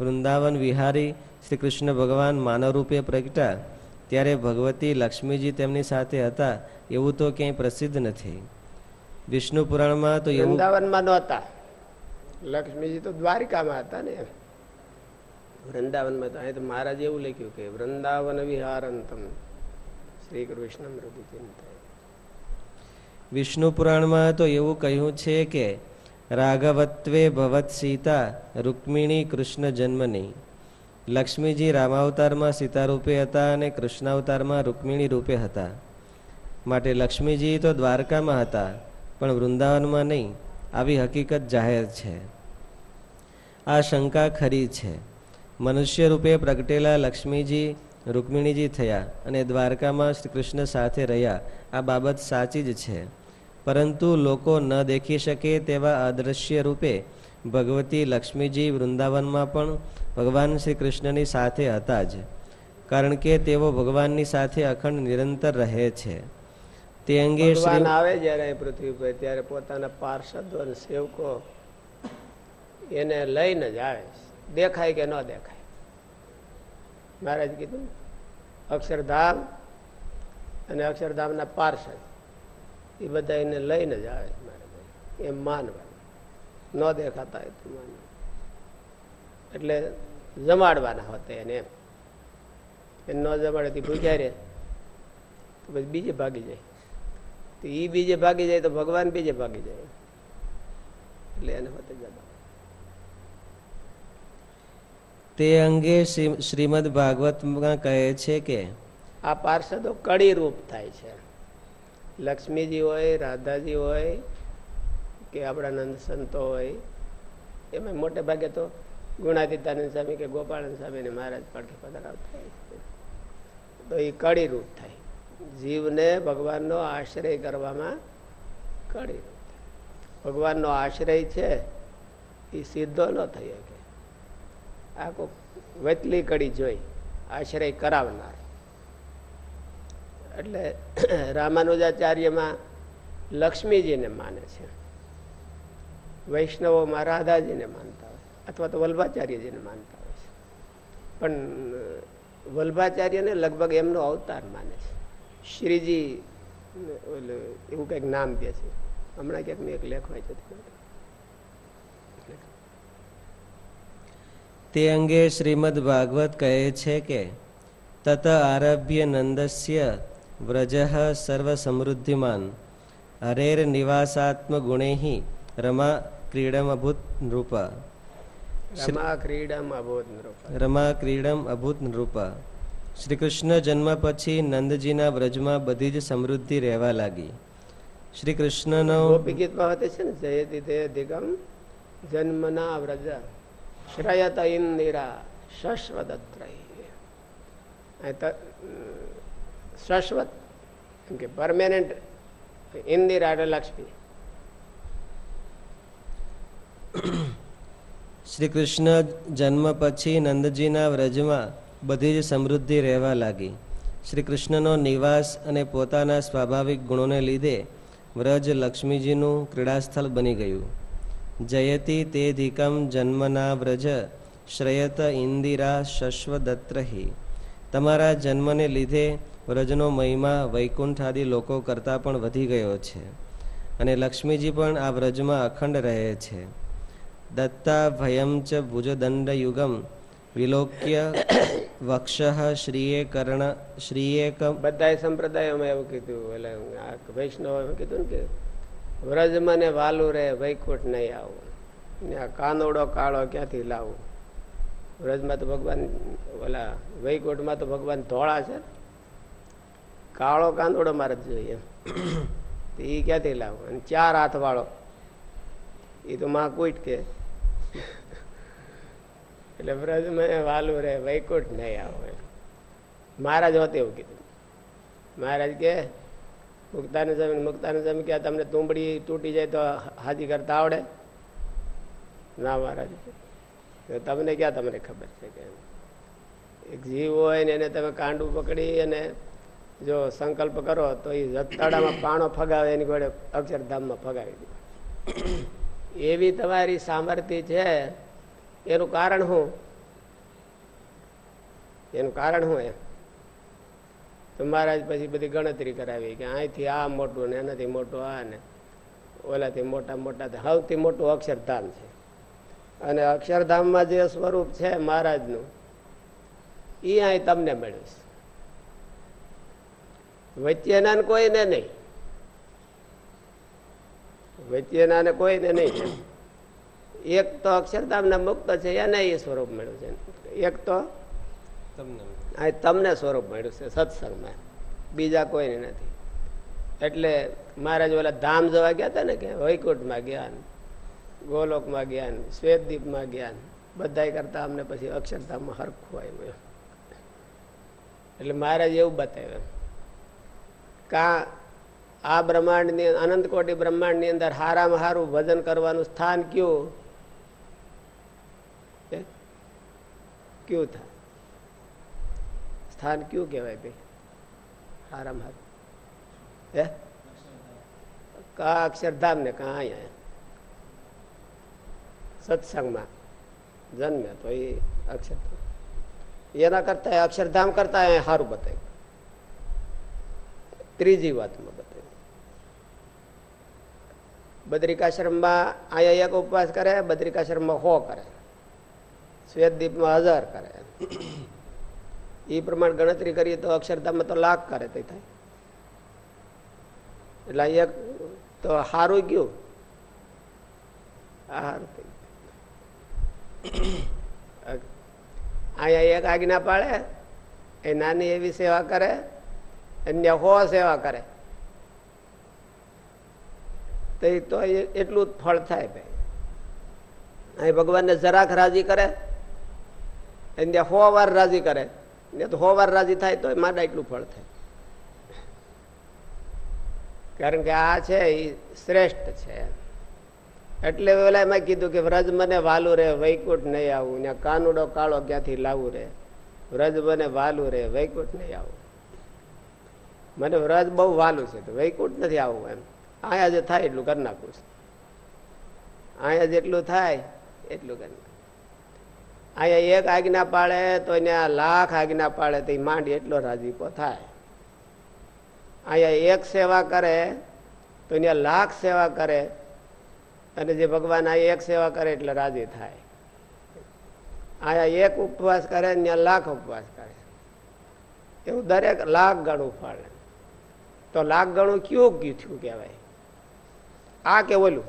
વૃંદાવન વિહારી શ્રી કૃષ્ણ ભગવાન માનવ રૂપે પ્રગટા, ત્યારે ભગવતી લક્ષ્મીજી તેમની સાથે હતા એવું તો ક્યાંય પ્રસિદ્ધ નથી. વિષ્ણુ પુરાણમાં તો વૃંદાવનમાં નહોતા. લક્ષ્મીજી તો દ્વારિકામાં હતા ને વૃંદાવનમાં તો મહારાજ એવું લખ્યું કે વૃંદાવન વિહારંતમ. શ્રી કૃષ્ણ મૃદુ વિષ્ણુ પુરાણમાં તો એવું કહ્યું છે કે, રાઘવત્વે ભવત સીતા, રૂક્મિણી કૃષ્ણ જન્મની. લક્ષ્મીજી રામાવતારમાં સીતા રૂપે હતા અને કૃષ્ણાવતારમાં રૂક્મિણી રૂપે હતા. માટે લક્ષ્મીજી તો દ્વારકામાં હતા, પણ વૃંદાવનમાં નહીં. આવી હકીકત જાહેર છે. આ શંકા ખરી છે. મનુષ્ય રૂપે પ્રગટેલા લક્ષ્મીજી, રૂકમિણીજી થયા અને દ્વારકામાં શ્રી કૃષ્ણ સાથે રહ્યા. આ બાબત સાચી જ છે. પરંતુ લોકો ન દેખી શકે તેવા અદ્રશ્ય રૂપે ભગવતી લક્ષ્મીજી વૃંદાવનમાં પણ ભગવાન શ્રી કૃષ્ણની સાથે હતા જ કારણ કે તેઓ ભગવાનની સાથે અખંડ નિરંતર રહે છે. તે અંગે આવે જયારે પૃથ્વી પર ત્યારે પોતાના પાર્ષદો અને સેવકો એને લઈને જ આવે દેખાય કે ન દેખાય. મહારાજ કીધું અક્ષરધામ અને અક્ષરધામના પાર્ષદ. એ બધા એને લઈને જ આવે એમ માનવા. ન દેખાતા હોય તો એટલે જમાડવાના હોતે એને એમ. એ ન જમાડે ભૂખ્યા ભૂજારે તો પછી બીજે ભાગી જાય. તો એ બીજે ભાગી જાય તો ભગવાન બીજે ભાગી જાય. એટલે એને હોતે જમા તે અંગે શ્રીમદ ભાગવતમાં કહે છે કે આ પાર્ષદો કડી રૂપ થાય છે. લક્ષ્મીજી હોય રાધાજી હોય કે આપણા નંદ સંતો હોય એમાં મોટે ભાગે તો ગુણાતીતાનંદ સ્વામી કે ગોપાળન સ્વામીને મહારાજ પડખે પધરાવતા હોય તો એ કડી રૂપ થાય. જીવને ભગવાનનો આશ્રય કરવામાં કડી રૂપ થાય. ભગવાનનો આશ્રય છે એ સીધો ન થઈ શકે. આ કોઈ વચલી કડી જોઈ, આશ્રય કરાવનાર. એટલે રામાનુજાચાર્યમાં લક્ષ્મીજીને માને છે. વૈષ્ણવોમાં રાધાજીને માનતા હોય અથવા તો વલ્ભાચાર્યજીને માનતા હોય છે. પણ વલ્ભાચાર્યને લગભગ એમનો અવતાર માને છે. શ્રીજી એવું કંઈક નામ કે છે. હમણાં ક્યાંક મેં એક લેખ હોય છે તે અંગે શ્રીમદ ભાગવત કહે છે કે, તત આરભ્ય નંદસ્ય વ્રજ સર્વ સમૃદ્ધિમાન હરેર નિવાસાત્મ ગુણે રમા ક્રીડમ અભૂત નૃપ રમા ક્રીડમ અભૂત નૃપ શ્રી કૃષ્ણ જન્મ પછી નંદજીના વ્રજમાં બધી જ સમૃદ્ધિ રહેવા લાગી. શ્રી કૃષ્ણનો ગીતમાં છે ને જયતિ તે દિગમ જન્મના વ્રજ શ્રયત ઇન્દિરા શશ્વદત્રય. શાશ્વત કે પરમેનન્ટ ઇન્દિરા લક્ષ્મી શ્રી કૃષ્ણ જન્મ પછી નંદજીના વ્રજમાં બધી જ સમૃદ્ધિ રહેવા લાગી. શ્રી કૃષ્ણનો નિવાસ અને પોતાના સ્વાભાવિક ગુણોને લીધે વ્રજ લક્ષ્મીજીનું ક્રીડાસ્થળ બની ગયું. જયતી તે ધિકમ જન્મના વ્રજ શ્રેયત ઇન્દિરા શશ્વદત્રહી. તમારા જન્મને લીધે વ્રજનો મહિમા વૈકુંઠ આદિ લોકો કરતાં પણ વધી ગયો છે. અને લક્ષ્મીજી પણ આ વ્રજમાં અખંડ રહે છે. દત્તા ભયમ ચ ભુજદંડ યુગમ વિલોક્ય વક્ષ શ્રીએ કર્ણ, શ્રીએ બધા સંપ્રદાયોમાં એવું કીધું, એટલે આ વૈષ્ણવ એમ કીધું ને કે વ્રજમાં ને વાલું રે વૈકુંઠ નહીં આવું. ને આ કાનોડો કાળો ક્યાંથી લાવું? વ્રજમાં તો ભગવાન, ઓલા વૈકુંઠમાં તો ભગવાન ધોળા છે કાળો કાંદોડો મારે જોઈએ. તો એ ક્યાંથી લાવો? અને ચાર હાથ વાળો એ તો માં કોઈટ કે. એટલે વ્રજમાં વાલું રે વૈકુંઠ નહીં આવો મહારાજ હોતે એવું કીધું. મહારાજ કે મુક્તાને જમીન મુક્તાને જમીન કે તમને તુંબડી તૂટી જાય તો હાજી કરતા આવડે. ના મહારાજ. તમને ક્યાં તમને ખબર છે કે એક જીવ હોય ને એને તમે કાંડું પકડી અને જો સંકલ્પ કરો, તો એ રતાડામાં પાણો ફગાવે, એની ઘોડે અક્ષરધામમાં ફગાવી દે. એવી તમારી સામર્થ્ય છે, એનું કારણ શું? એનું કારણ શું એમ? તો મહારાજ પછી બધી ગણતરી કરાવી કે અહીંથી આ મોટું ને એનાથી મોટું આ ને ઓલાથી મોટા મોટા સૌથી મોટું અક્ષરધામ છે. અને અક્ષરધામમાં જે સ્વરૂપ છે મહારાજનું એ અહીં તમને મળ્યું છે. વચ્ચેના કોઈને નહીં. વચ્ચેના ને કોઈને નહીં. એક તો અક્ષરધામના મુક્ત છે એને એ સ્વરૂપ મળ્યું છે. એક તો તમને. આ તમને સ્વરૂપ મળ્યું છે સત્સંગમાં. બીજા કોઈને નથી. એટલે મહારાજ ઓલા ધામ જવા ગયા હતા ને કે વૈકુંઠમાં ગયા ગોલોકમાં ગયા શ્વેતદીપમાં ગયા બધા કરતા અમને પછી અક્ષરધામમાં હરખું આવ્યું એટલે મહારાજ એવું બતાવ્યું કા આ બ્રહ્માંડની અનંત કોટી બ્રહ્માંડની અંદર હારામાં હારું ભજન કરવાનું સ્થાન કયું કયું થાય સ્થાન કયું કહેવાય ભાઈ હારામાં હારું હે કા અક્ષરધામ ને કા અહીંયા સત્સંગમાં જન્મે તો એ અક્ષરધામ એના કરતા અક્ષરધામ કરતા અહીંયા સારું બતાવ્યું ત્રીજી વાતમાં બતાવ્યું બદ્રિકાશ્રમમાં અહીંયા એક ઉપવાસ કરે બદ્રિકાશ્રમમાં હો કરે. શ્વેતદીપમાં હજાર કરે. એ પ્રમાણે ગણતરી કરીએ તો અક્ષરધામમાં તો લાખ કરે તે થાય. એટલે એક તો સારું ગયું. આ સારું થઈ અહીંયા એક આજ્ઞા પાડે એ નાની એવી સેવા કરે અન્ય હો સેવા કરે. તો એટલું જ ફળ થાય ભાઈ. અહીં ભગવાનને જરાક રાજી કરે અન્ય હો વાર રાજી કરે. ને તો હો વાર રાજી થાય તો માડા એટલું ફળ થાય. કારણ કે આ છે એ શ્રેષ્ઠ છે. એટલે પેલા એમાં કીધું કે વ્રજ મને વાલું રે, વૈકુંઠ નહીં આવું. ને કાનુડો કાળો ક્યાંથી લાવું રે? વ્રજ મને વાલું રે, વૈકુંઠ નહીં આવું. મને વ્રજ બહુ વાલું છે, તો વૈકુંઠ નથી આવું એમ. અહીંયા જે થાય એટલું કરી નાખું છું. અહીંયા જેટલું થાય, એટલું કરી અહીંયા એક આજ્ઞા પાડે, તો એને લાખ આજ્ઞા પાડે, તો એ માંડી એટલો રાજીપો થાય. અહીંયા એક સેવા કરે, તો એને લાખ સેવા કરે, અને જે ભગવાન આ એક સેવા કરે એટલે રાજી થાય. અહીંયા એક ઉપવાસ કરે ત્યાં લાખ ઉપવાસ કરે. એવું દરેક લાખ ગણું ફળ તો લાખ ગણું કયું થયું કહેવાય? આ કે ઓલું?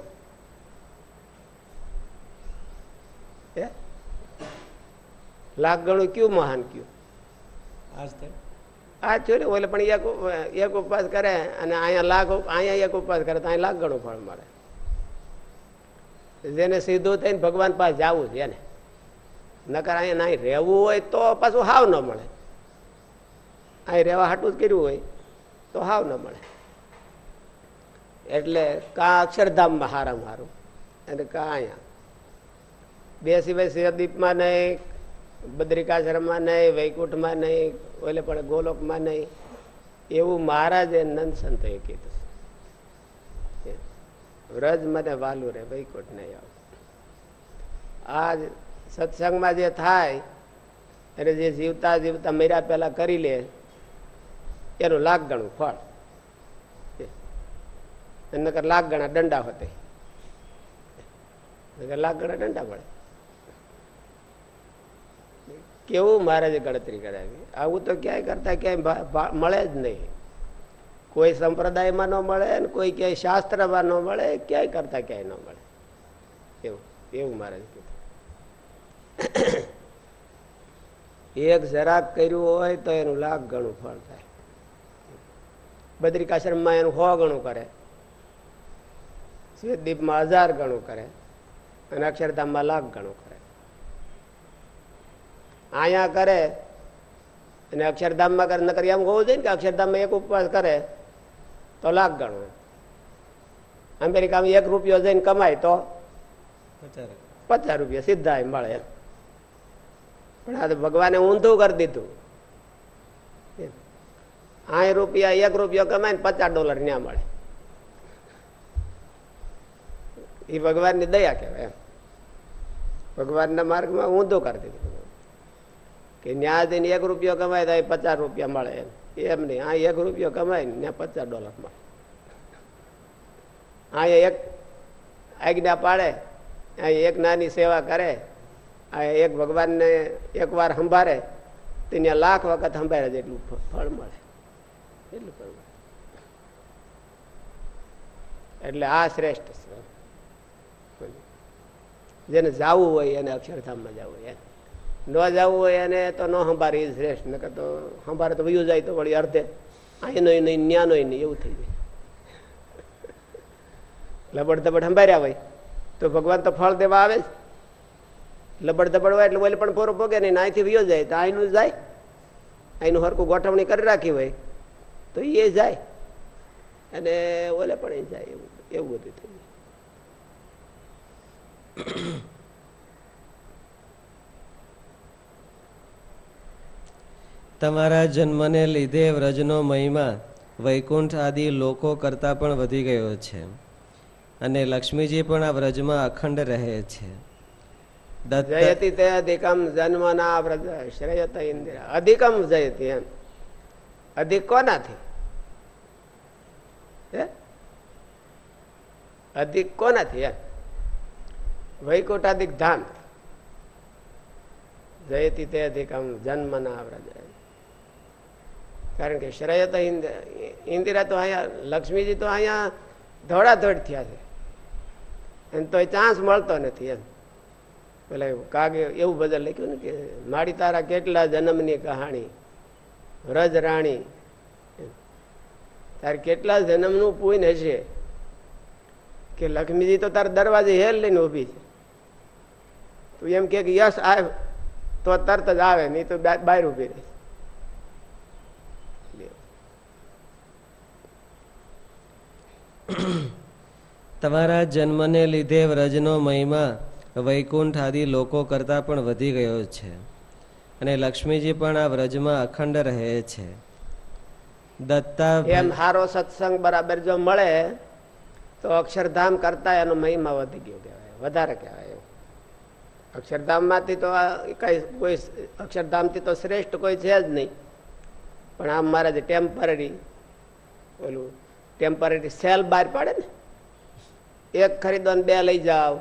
લાખ ગણું કયું મહાન કયું? આ છોડે બોલે ઓલે પણ એક એક ઉપવાસ કરે અને અહીંયા લાખ અહીંયા એક ઉપવાસ કરે તો અહીંયા લાખ ગણું ફળ મળે. જેને સીધું થઈને ભગવાન પાસે જવું છે એને. નકર અહીંયા નહીં રહેવું હોય તો પાછું હાવ ન મળે. અહીં રહેવા હાટું જ કર્યું હોય. તો હાવ ન મળે. એટલે કા અક્ષરધામમાં હારામાં હારું. અને કા અહીંયા. બે સિવાય અદીપમાં નહીં, બદ્રિકાશ્રમમાં નહીં, વૈકુંઠમાં નહીં, ઓલે પણ ગોલોકમાં નહીં. એવું મહારાજે નંદ સંતોએ કીધું. વ્રજ મને વાલું રે, વૈકુંઠ નહીં આવ. આ સત્સંગમાં જે થાય, અને જે જીવતા જીવતા મર્યા પેલા કરી લે એનું લાખ ગણું ફળ નકર લાખ ગણા દંડા હોતે. લાખ ગણા દંડા મળે. કેવું મહારાજે ગણતરી કરાવી? આવું તો ક્યાંય કરતા ક્યાંય મળે જ નહીં. કોઈ સંપ્રદાયમાં ન મળે ને કોઈ ક્યાંય શાસ્ત્રમાં ન મળે, ક્યાંય કરતા ક્યાંય ન મળે. એવું એવું મહારાજ કીધું. એક જરાક કર્યું હોય તો એનું લાખ ગણું ફળ થાય. બદ્રિકાશ્રમમાં એનું હો ગણું કરે. શ્વેતદીપમાં હજાર ગણું કરે. અને અક્ષરધામમાં લાખ ગણું કરે. અહીંયા કરે અને અક્ષરધામમાં કરે નકર એમ હોવું જોઈએ ને કે અક્ષરધામમાં એક ઉપવાસ કરે તો લાખ ગણું અમેરિકામાં એક રૂપિયો જઈને કમાય તો પચાસ રૂપિયા. સીધા મળે પણ આ ભગવાને ઊંધું કરી દીધું. આઠ રૂપિયા, એક રૂપિયો કમાય ને પચાસ ડોલર ન્યા મળે. એ ભગવાનની દયા કહેવાય એમ. ભગવાનના માર્ગમાં ઊંધું કરી દીધું. કે ન્યા જઈને એક રૂપિયો કમાય તો પચાસ રૂપિયા મળે એમ. એમ નહીં. આ એક રૂપિયો કમાય ને પચાસ ડોલર મળે. અહીંયા એક આજ્ઞા પાડે, અહીંયા એક નાની સેવા કરે આ એક ભગવાનને એક વાર સંભાળે, તો ત્યાં લાખ વખત સંભાળે જેટલું ફળ મળે. એટલું કરવું? એટલે આ શ્રેષ્ઠ છે. જેને જવું હોય એને અક્ષરધામમાં જવું હોય ન જવું હોય એને તો ન સંભારે એ શ્રેષ્ઠ. નકર તો સંભારે તો વયું જાય તો વળી અર્ધે. અહીંનો નહીં ન્યાનો નહીં, એવું થઈ જાય. લબડ દબડ સંભાર્યા હોય, તો ભગવાન તો ફળ દેવા આવે જ. લબડ દબડ હોય એટલે ઓલે પણ પૂરો ભોગે નહીં અહીંથી વયો જાય તો અહીંનું જાય. અહીંનું હરકું ગોઠવણી કરી રાખી હોય. તો એ જાય. અને ઓલે પણ જાય એવું એવું બધું થઈ તમારા જન્મને લીધે વ્રજનો મહિમા વૈકુંઠ આદિ લોકો કરતા પણ વધી ગયો છે. અને લક્ષ્મીજી પણ આ વ્રજમાં અખંડ રહે છે. જયતી તે અધિકમ જન્મના વ્રજ શ્રેયત ઇન્દિરા અધિકમ જયતી એમ. અધિક કોનાથી? અધિક કોનાથી એમ? વૈકુંઠ ધામ. જયતી તે અધિક આમ જન્મ જન્મના વ્રજ કારણ કે શ્રેયત ઇન્દિરા તો અહીંયા, લક્ષ્મીજી તો અહીંયા ધોળાધોડ થયા છે. એને તો ચાન્સ મળતો નથી એમ. પેલા કાગે એવું બધા લખ્યું ને કે માડી તારા કેટલા જન્મની કહાણી. વ્રજ રાણી. તારે કેટલા જન્મનું પૂન હશે? કે લક્ષ્મીજી તો તાર દરવાજે હેલ લઈને ઊભી છે. તું એમ કે યશ આવે, તો તરત જ આવે, નહીં તો બહાર ઊભી રહે. તમારા જન્મને લીધે વ્રજનો મહિમા વૈકુંઠ આદિ લોકો કરતા પણ વધી ગયો છે. અને લક્ષ્મીજી પણ આ વ્રજમાં અખંડ રહે છે. દત્તા એમ હારો સત્સંગ બરાબર જો મળે, તો અક્ષરધામ કરતા એનો મહિમા વધી ગયો કહેવાય, વધારે કહેવાય એવું. અક્ષરધામમાંથી તો કઈ કોઈ અક્ષરધામથી તો શ્રેષ્ઠ કોઈ છે જ નહીં. પણ આમ મારે જે ટેમ્પરરી ઓલું ટેમ્પરરી સેલ બહાર પાડે ને, એક ખરીદો ને બે લઈ જાઓ.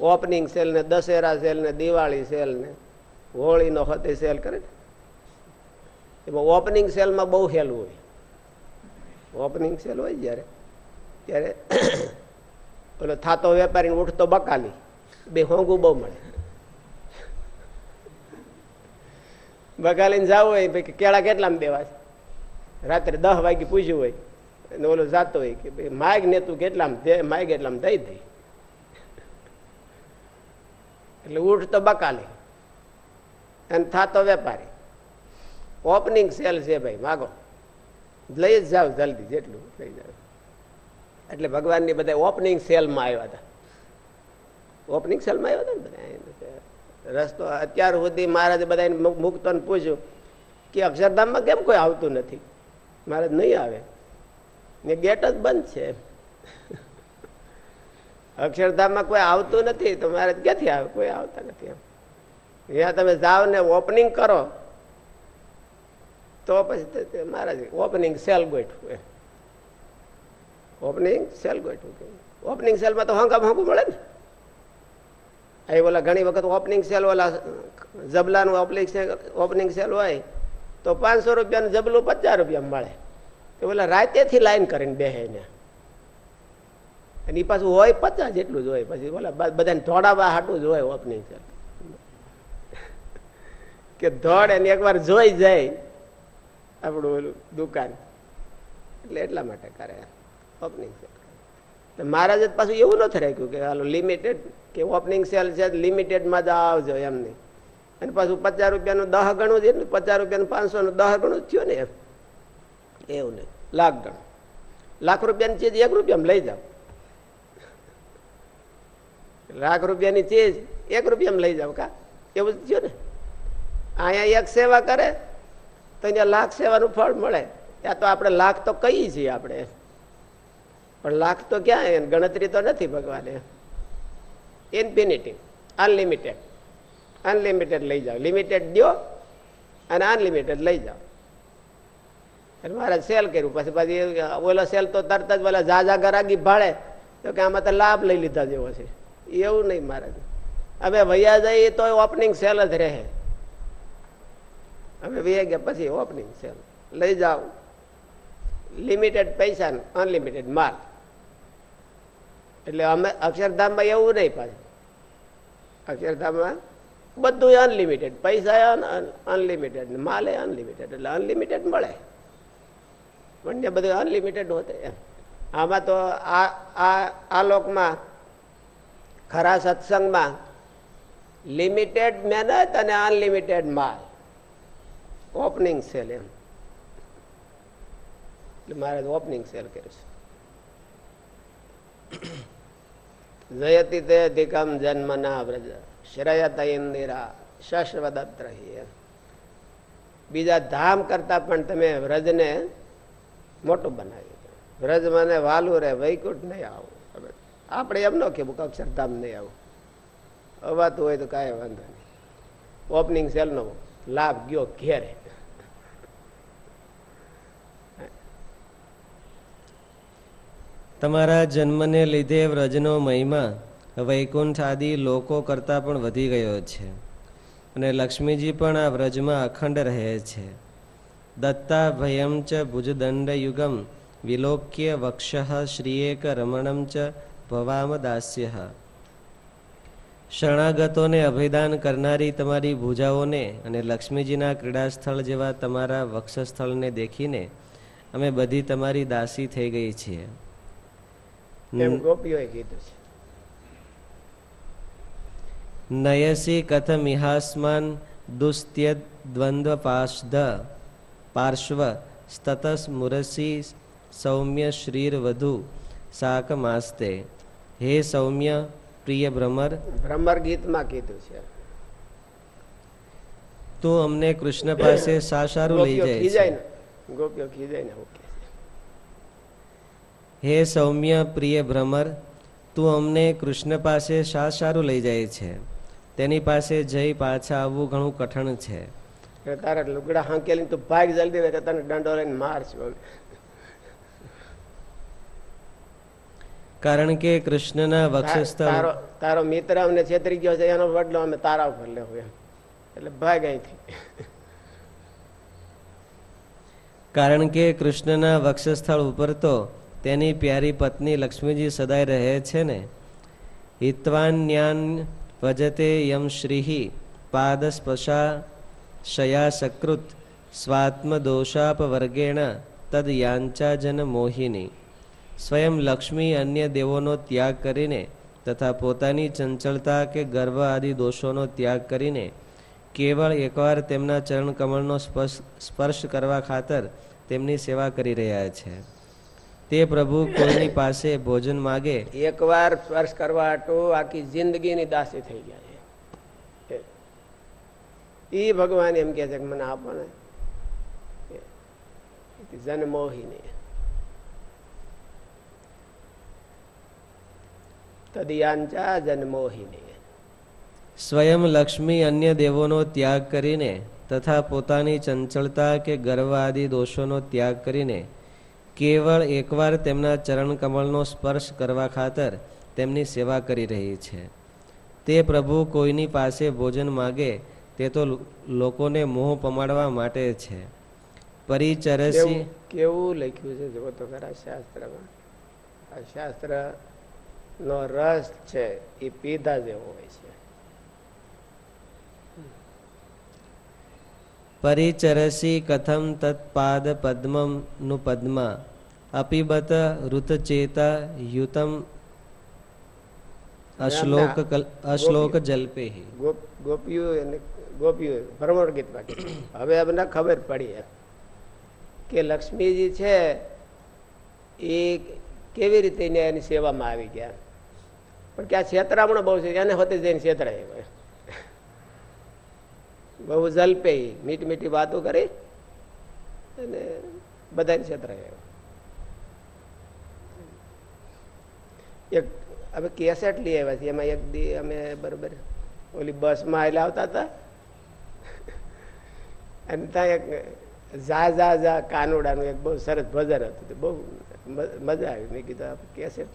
ઓપનિંગ સેલ ને, દશેરા સેલ ને, દિવાળી સેલ ને, હોળીનો હોતે સેલ કરે ને. એમાં ઓપનિંગ સેલમાં બહુ હેલું હોય. ઓપનિંગ સેલ હોય જ્યારે, ત્યારે ઓલો થાતો વેપારી ઉઠતો બકાલી, બે હોંગું બહુ મળે. બકાલીને જવું હોય ભાઈ કેળા કેટલામાં દેવા છે? રાત્રે દસ વાગે પૂછ્યું હોય, અને ઓલો જાતો હોય કે ભાઈ માગ ને તું કેટલામાં માગ એટલામાં દઈ દઈ એટલે ઉઠ તો બકાલી. અને થાતો વેપારી. ઓપનિંગ સેલ છે ભાઈ માગો લઈ જ જાવ જલ્દી, જેટલું લઈ જાવ એટલે ભગવાનની બધા ઓપનિંગ સેલમાં આવ્યા હતા. ઓપનિંગ સેલમાં આવ્યા હતા ને બધા? રસ્તો અત્યાર સુધી મહારાજે બધા મુક્તો પૂછ્યું કે અક્ષરધામમાં કેમ કોઈ આવતું નથી? મહારાજ નહીં આવે. ને ગેટ જ બંધ છે. અક્ષરધામમાં કોઈ આવતું નથી, તો મારે ક્યાંથી આવે? કોઈ આવતા નથી એમ. ત્યાં તમે જાઓ ને ઓપનિંગ કરો, તો પછી મહારાજ ઓપનિંગ સેલ ગોઠવું ઓપનિંગ સેલ ગોઠવું ઓપનિંગ સેલમાં તો હંગા ભાંગું મળે ને? અહીં ઓલા ઘણી વખત ઓપનિંગ સેલ ઓલા જબલાનું ઓપનિંગ સેલ ઓપનિંગ સેલ હોય, તો પાંચસો રૂપિયાનું જબલું પચાસ રૂપિયા મળે. તો ઓલા રાતેથી લાઈન કરીને બેહે ને અને એ પાછું હોય પચાસ જેટલું જ હોય. પછી ઓલા બધાને ધોડાવા હાટું જ હોય ઓપનિંગ છે. કે ધોડ એને એકવાર જોઈ જાય આપણું ઓલું દુકાન. એટલે એટલા માટે કરે. ઓપનિંગ સેલ મહારાજ પાછું એવું નથી રાખ્યું કે હાલો લિમિટેડ કે ઓપનિંગ સેલ છે લિમિટેડમાં જ આવજો એમ નહીં. અને પાછું પચાસ રૂપિયાનું દહ ગણું છે એટલું પચાસ રૂપિયાનું પાંચસો નું દહ ગણું થયું ને એમ. એવું નહીં. લાખ ગણું. લાખ રૂપિયાની ચીજ એક રૂપિયામાં લઈ જાઓ. લાખ રૂપિયાની ચીજ, એક રૂપિયામાં લઈ જાઓ કા? એવું જ થયું ને? અહીંયા એક સેવા કરે, તો અહીંયા લાખ સેવાનું ફળ મળે. ત્યાં તો આપણે લાખ તો કહીએ છીએ આપણે. પણ લાખ તો ક્યાં? ગણતરી તો નથી ભગવાને. ઇન્ફિનિટી અનલિમિટેડ અનલિમિટેડ લઈ જાઓ. લિમિટેડ દો અને અનલિમિટેડ લઈ જાઓ. એટલે મારે સેલ કર્યું. પછી પછી ઓલો સેલ તો તરત જ ઓલા ઝાઝા ગરાગી ભાડે. તો કે આમાં તો લાભ લઈ લીધા જેવો છે. એવું નહીં મારે. હવે વૈયા જઈએ તો ઓપનિંગ સેલ જ રહે. હવે વૈયા ગયા પછી ઓપનિંગ સેલ લઈ જાઓ. લિમિટેડ પૈસા અનલિમિટેડ માલ. એટલે અમે અક્ષરધામમાં એવું નહીં પાછું અક્ષરધામમાં બધું અનલિમિટેડ પૈસા અનલિમિટેડ માલે અનલિમિટેડ એટલે અનલિમિટેડ મળે. પણ બધું અનલિમિટેડ હોતે આમાં તો આ આ લોકમાં ખરા સત્સંગમાં લિમિટેડ મહેનત અને અનલિમિટેડ માલ ઓપનિંગ સેલ એમ એટલે મારે ઓપનિંગ સેલ કર્યું છે. જયતી તે અધિકમ જન્મ ના વ્રજ। શ્રયત ઇન્દિરા શશ્વદત્ત રહી બીજા ધામ કરતા પણ તમે વ્રજને મોટું બનાવ્યું વ્રજ મને વાલું રે વૈકુંઠ નહીં આવું। આપણે એમ ન કે અક્ષરધામ નહીં આવું. અવાતું હોય તો કાંઈ વાંધો નહીં. ઓપનિંગ સેલનો લાભ ગયો ઘેરે. તમારા જન્મને લીધે વ્રજનો મહિમા વૈકુંઠ આદિ લોકો કરતાં પણ વધી ગયો છે. અને લક્ષ્મીજી પણ આ વ્રજમાં અખંડ રહે છે. દત્તા ભયમ ચ ભુજદંડ યુગમ વિલોક્ય વક્ષ શ્રીએક રમણમ ચ ભવામ દાસ્ય શરણાગતોને અભિદાન કરનારી તમારી ભૂજાઓને અને લક્ષ્મીજીના ક્રીડાસ્થળ જેવા તમારા વક્ષસ્થળને દેખીને અમે બધી તમારી દાસી થઈ ગઈ છીએ. નયસી કથમિહાસ્માન દુસ્ત્ય દ્વંદ્વ પાર્ષદ પાર્શ્વ સ્તતસ મુરસી સૌમ્ય શ્રીર વધુ શાક માસ્તે હે સૌમ્ય પ્રિય ભ્રમર ભ્રમર ગીતમાં કીધું છે. તું અમને કૃષ્ણ પાસે સા સારું લઈ જાય ગોપીઓ ખીજાય ને ઓકે હે સૌમ્ય પ્રિય ભ્રમર તું અમને કૃષ્ણ પાસે શા સારું લઈ જાય છે. તેની પાસે જઈ પાછા આવવું ઘણું કઠણ છે. તારા લુગડા હાંકેલી તું ભાગ જલ્દી તને દંડો લઈને મારશ. કારણ કે કૃષ્ણના વક્ષસ્થળ તારો મિત્ર અમને છેતરી ગયો છે એનો બદલો અમે તારા ઉપર લેવું એમ. એટલે ભાગ અહીંથી. કારણ કે કૃષ્ણના વક્ષસ્થળ ઉપર તો તેની પ્યારી પત્ની લક્ષ્મીજી સદાય રહે છે ને. હિત્વાન્યાન ભજતે યમ શ્રીહી પાદ સ્પશા શયા સકૃત સ્વાત્મ દોષાપવર્ગેણ તદ યાંચાજન મોહિની. સ્વયં લક્ષ્મી અન્ય દેવોનો ત્યાગ કરીને તથા પોતાની ચંચળતા કે ગર્વ આદિ દોષોનો ત્યાગ કરીને કેવળ એકવાર તેમના ચરણ કમળનો સ્પર્શ કરવા ખાતર તેમની સેવા કરી રહ્યા છે. તે પ્રભુ કોઈની પાસે ભોજન માગે. એકવાર સ્પર્શ કરવા હાટું આખી જિંદગીની દાસી થઈ ગયા છે. એ ભગવાન એમ કે છે કે મને આપો જન્મોહિની. તદિયાંચા જન્મોહિની સ્વયં લક્ષ્મી અન્ય દેવોનો ત્યાગ કરીને તથા પોતાની ચંચળતા કે ગર્વ આદિ દોષોનો ત્યાગ કરીને કેવળ એકવાર તેમના ચરણ કમળનો સ્પર્શ કરવા ખાતર તેમની સેવા કરી રહી છે તે પ્રભુ કોઈની પાસે ભોજન માગે તે તો લોકોને મોહ પમાડવા માટે છે પરિચરસી કેવું લખ્યું છે જુઓ તો ખરા શાસ્ત્રમાં આ શાસ્ત્ર નો રસ છે એ પીધા જેવો હોય છે. પરિચરસી કથમ તત્પાદ પદ્મમનું પદ્મા અપિબત ઋતચેતા યુતમ અશ્લોક અશ્લોક જલ્પે ગોપીઓ ગોપીઓ ભ્રમણ ગીત બાકી હવે અમને ખબર પડી કે લક્ષ્મીજી છે એ કેવી રીતે એની સેવામાં આવી ગયા? પણ કે આ છેતરામણો બહુ છે, એને હોતે જઈને છેતરાય બહુ જલ્પે. મીઠી મીઠી વાતો કરી અને બધાને છેતરાય એક અમે કેસેટ લઈ આવ્યા છીએ, એમાં એક દી અમે બરોબર ઓલી બસમાં એટલે આવતા હતા. અને ત્યાં એક ઝા ઝા ઝા કાનુડાનું એક બહુ સરસ ભજન હતું, બહુ મજા આવી. મેં કીધું કેસેટ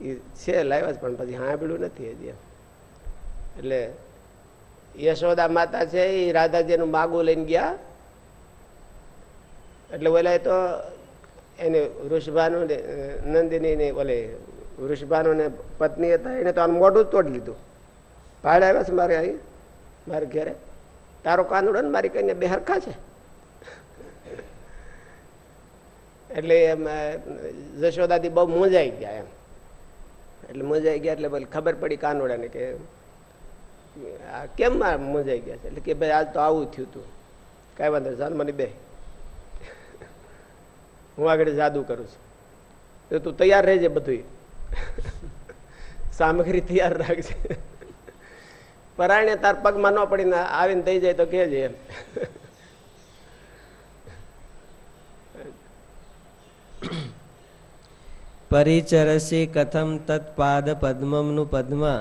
એ છે, લાવ્યા છે પણ પછી સાંભળ્યું નથી હજી. એટલે યશોદા માતા છે, એ રાધાજીનું માગું લઈને ગયા. એટલે ઓલા તો એને વૃષભાનુ ને નંદિની ઓલે વૃષભાનુ ને પત્ની હતા, એને તો આનું મોઢું જ તોડી લીધું ભાડે આવ્યા છે મારે અહીં, મારે ઘેરે. તારો કાનુડો ને મારી કઈને બે હરખા છે. એટલે એમ જશોદાથી બહુ મૂંઝાઈ ગયા એમ. એટલે મૂંઝાઈ ગયા એટલે ખબર પડી કાનુડાને કે, આ કેમ મૂંઝાઈ ગયા છે? એટલે કે, ભાઈ, આજ તો આવું થયું હતું કાંઈ વાંધો ચાલ બે. હું આગળ જાદુ કરું છું. તો તું તૈયાર રહેજે બધું સામગ્રી તૈયાર રાખજે. પરાયણે તાર પગમાં ન પડીને આવીને થઈ જાય તો કહેજે એમ. પરિચરસી કથમ તત્પાદ પદ્મમનું પદ્મા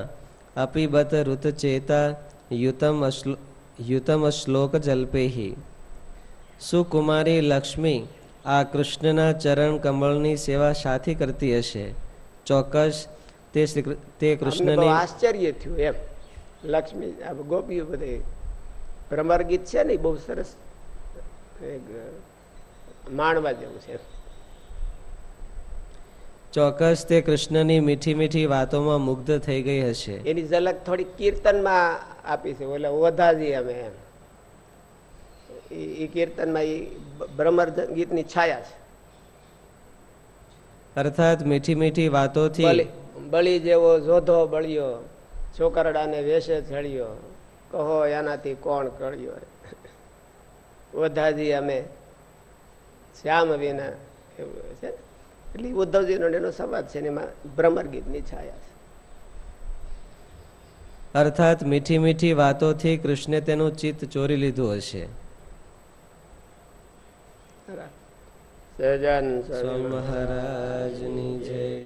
અપિબત ઋતચેતા યુતમ અશ્લો- યુતમ શ્લોક જલ્પેહી સુકુમારી લક્ષ્મી આ કૃષ્ણના ચરણ કમળની સેવા સાથી કરતી હશે ચોક્કસ તે તે કૃષ્ણની આશ્ચર્ય થયું એમ લક્ષ્મી ગોપીઓ બધે ભ્રમર ગીત છે ને બહુ સરસ માણવા જેવું છે ચોક્કસ તે કૃષ્ણની મીઠી મીઠી વાતોમાં મુગ્ધ થઈ ગઈ હશે. એની ઝલક થોડી કીર્તનમાં આપી છે ઓલા ઓધાજી અમે એમ. એ કીર્તનમાં એ ભ્રમર ગીતની છાયા છે. અર્થાત મીઠી મીઠી વાતોથી બળી બળી જેવો જોધો બળ્યો છોકરડાને વેશે ચડ્યો કહો એનાથી કોણ કળ્યો વધાજી અમે શ્યામ વિના એવું છે એટલે ઉદ્ધવજીનો એનો સંવાદ છે એમાં ભ્રમર ગીતની છાયા છે. અર્થાત મીઠી મીઠી વાતોથી કૃષ્ણે તેનું ચિત્ત ચોરી લીધું હશે. સહજાન સ્વામી મહારાજની જય.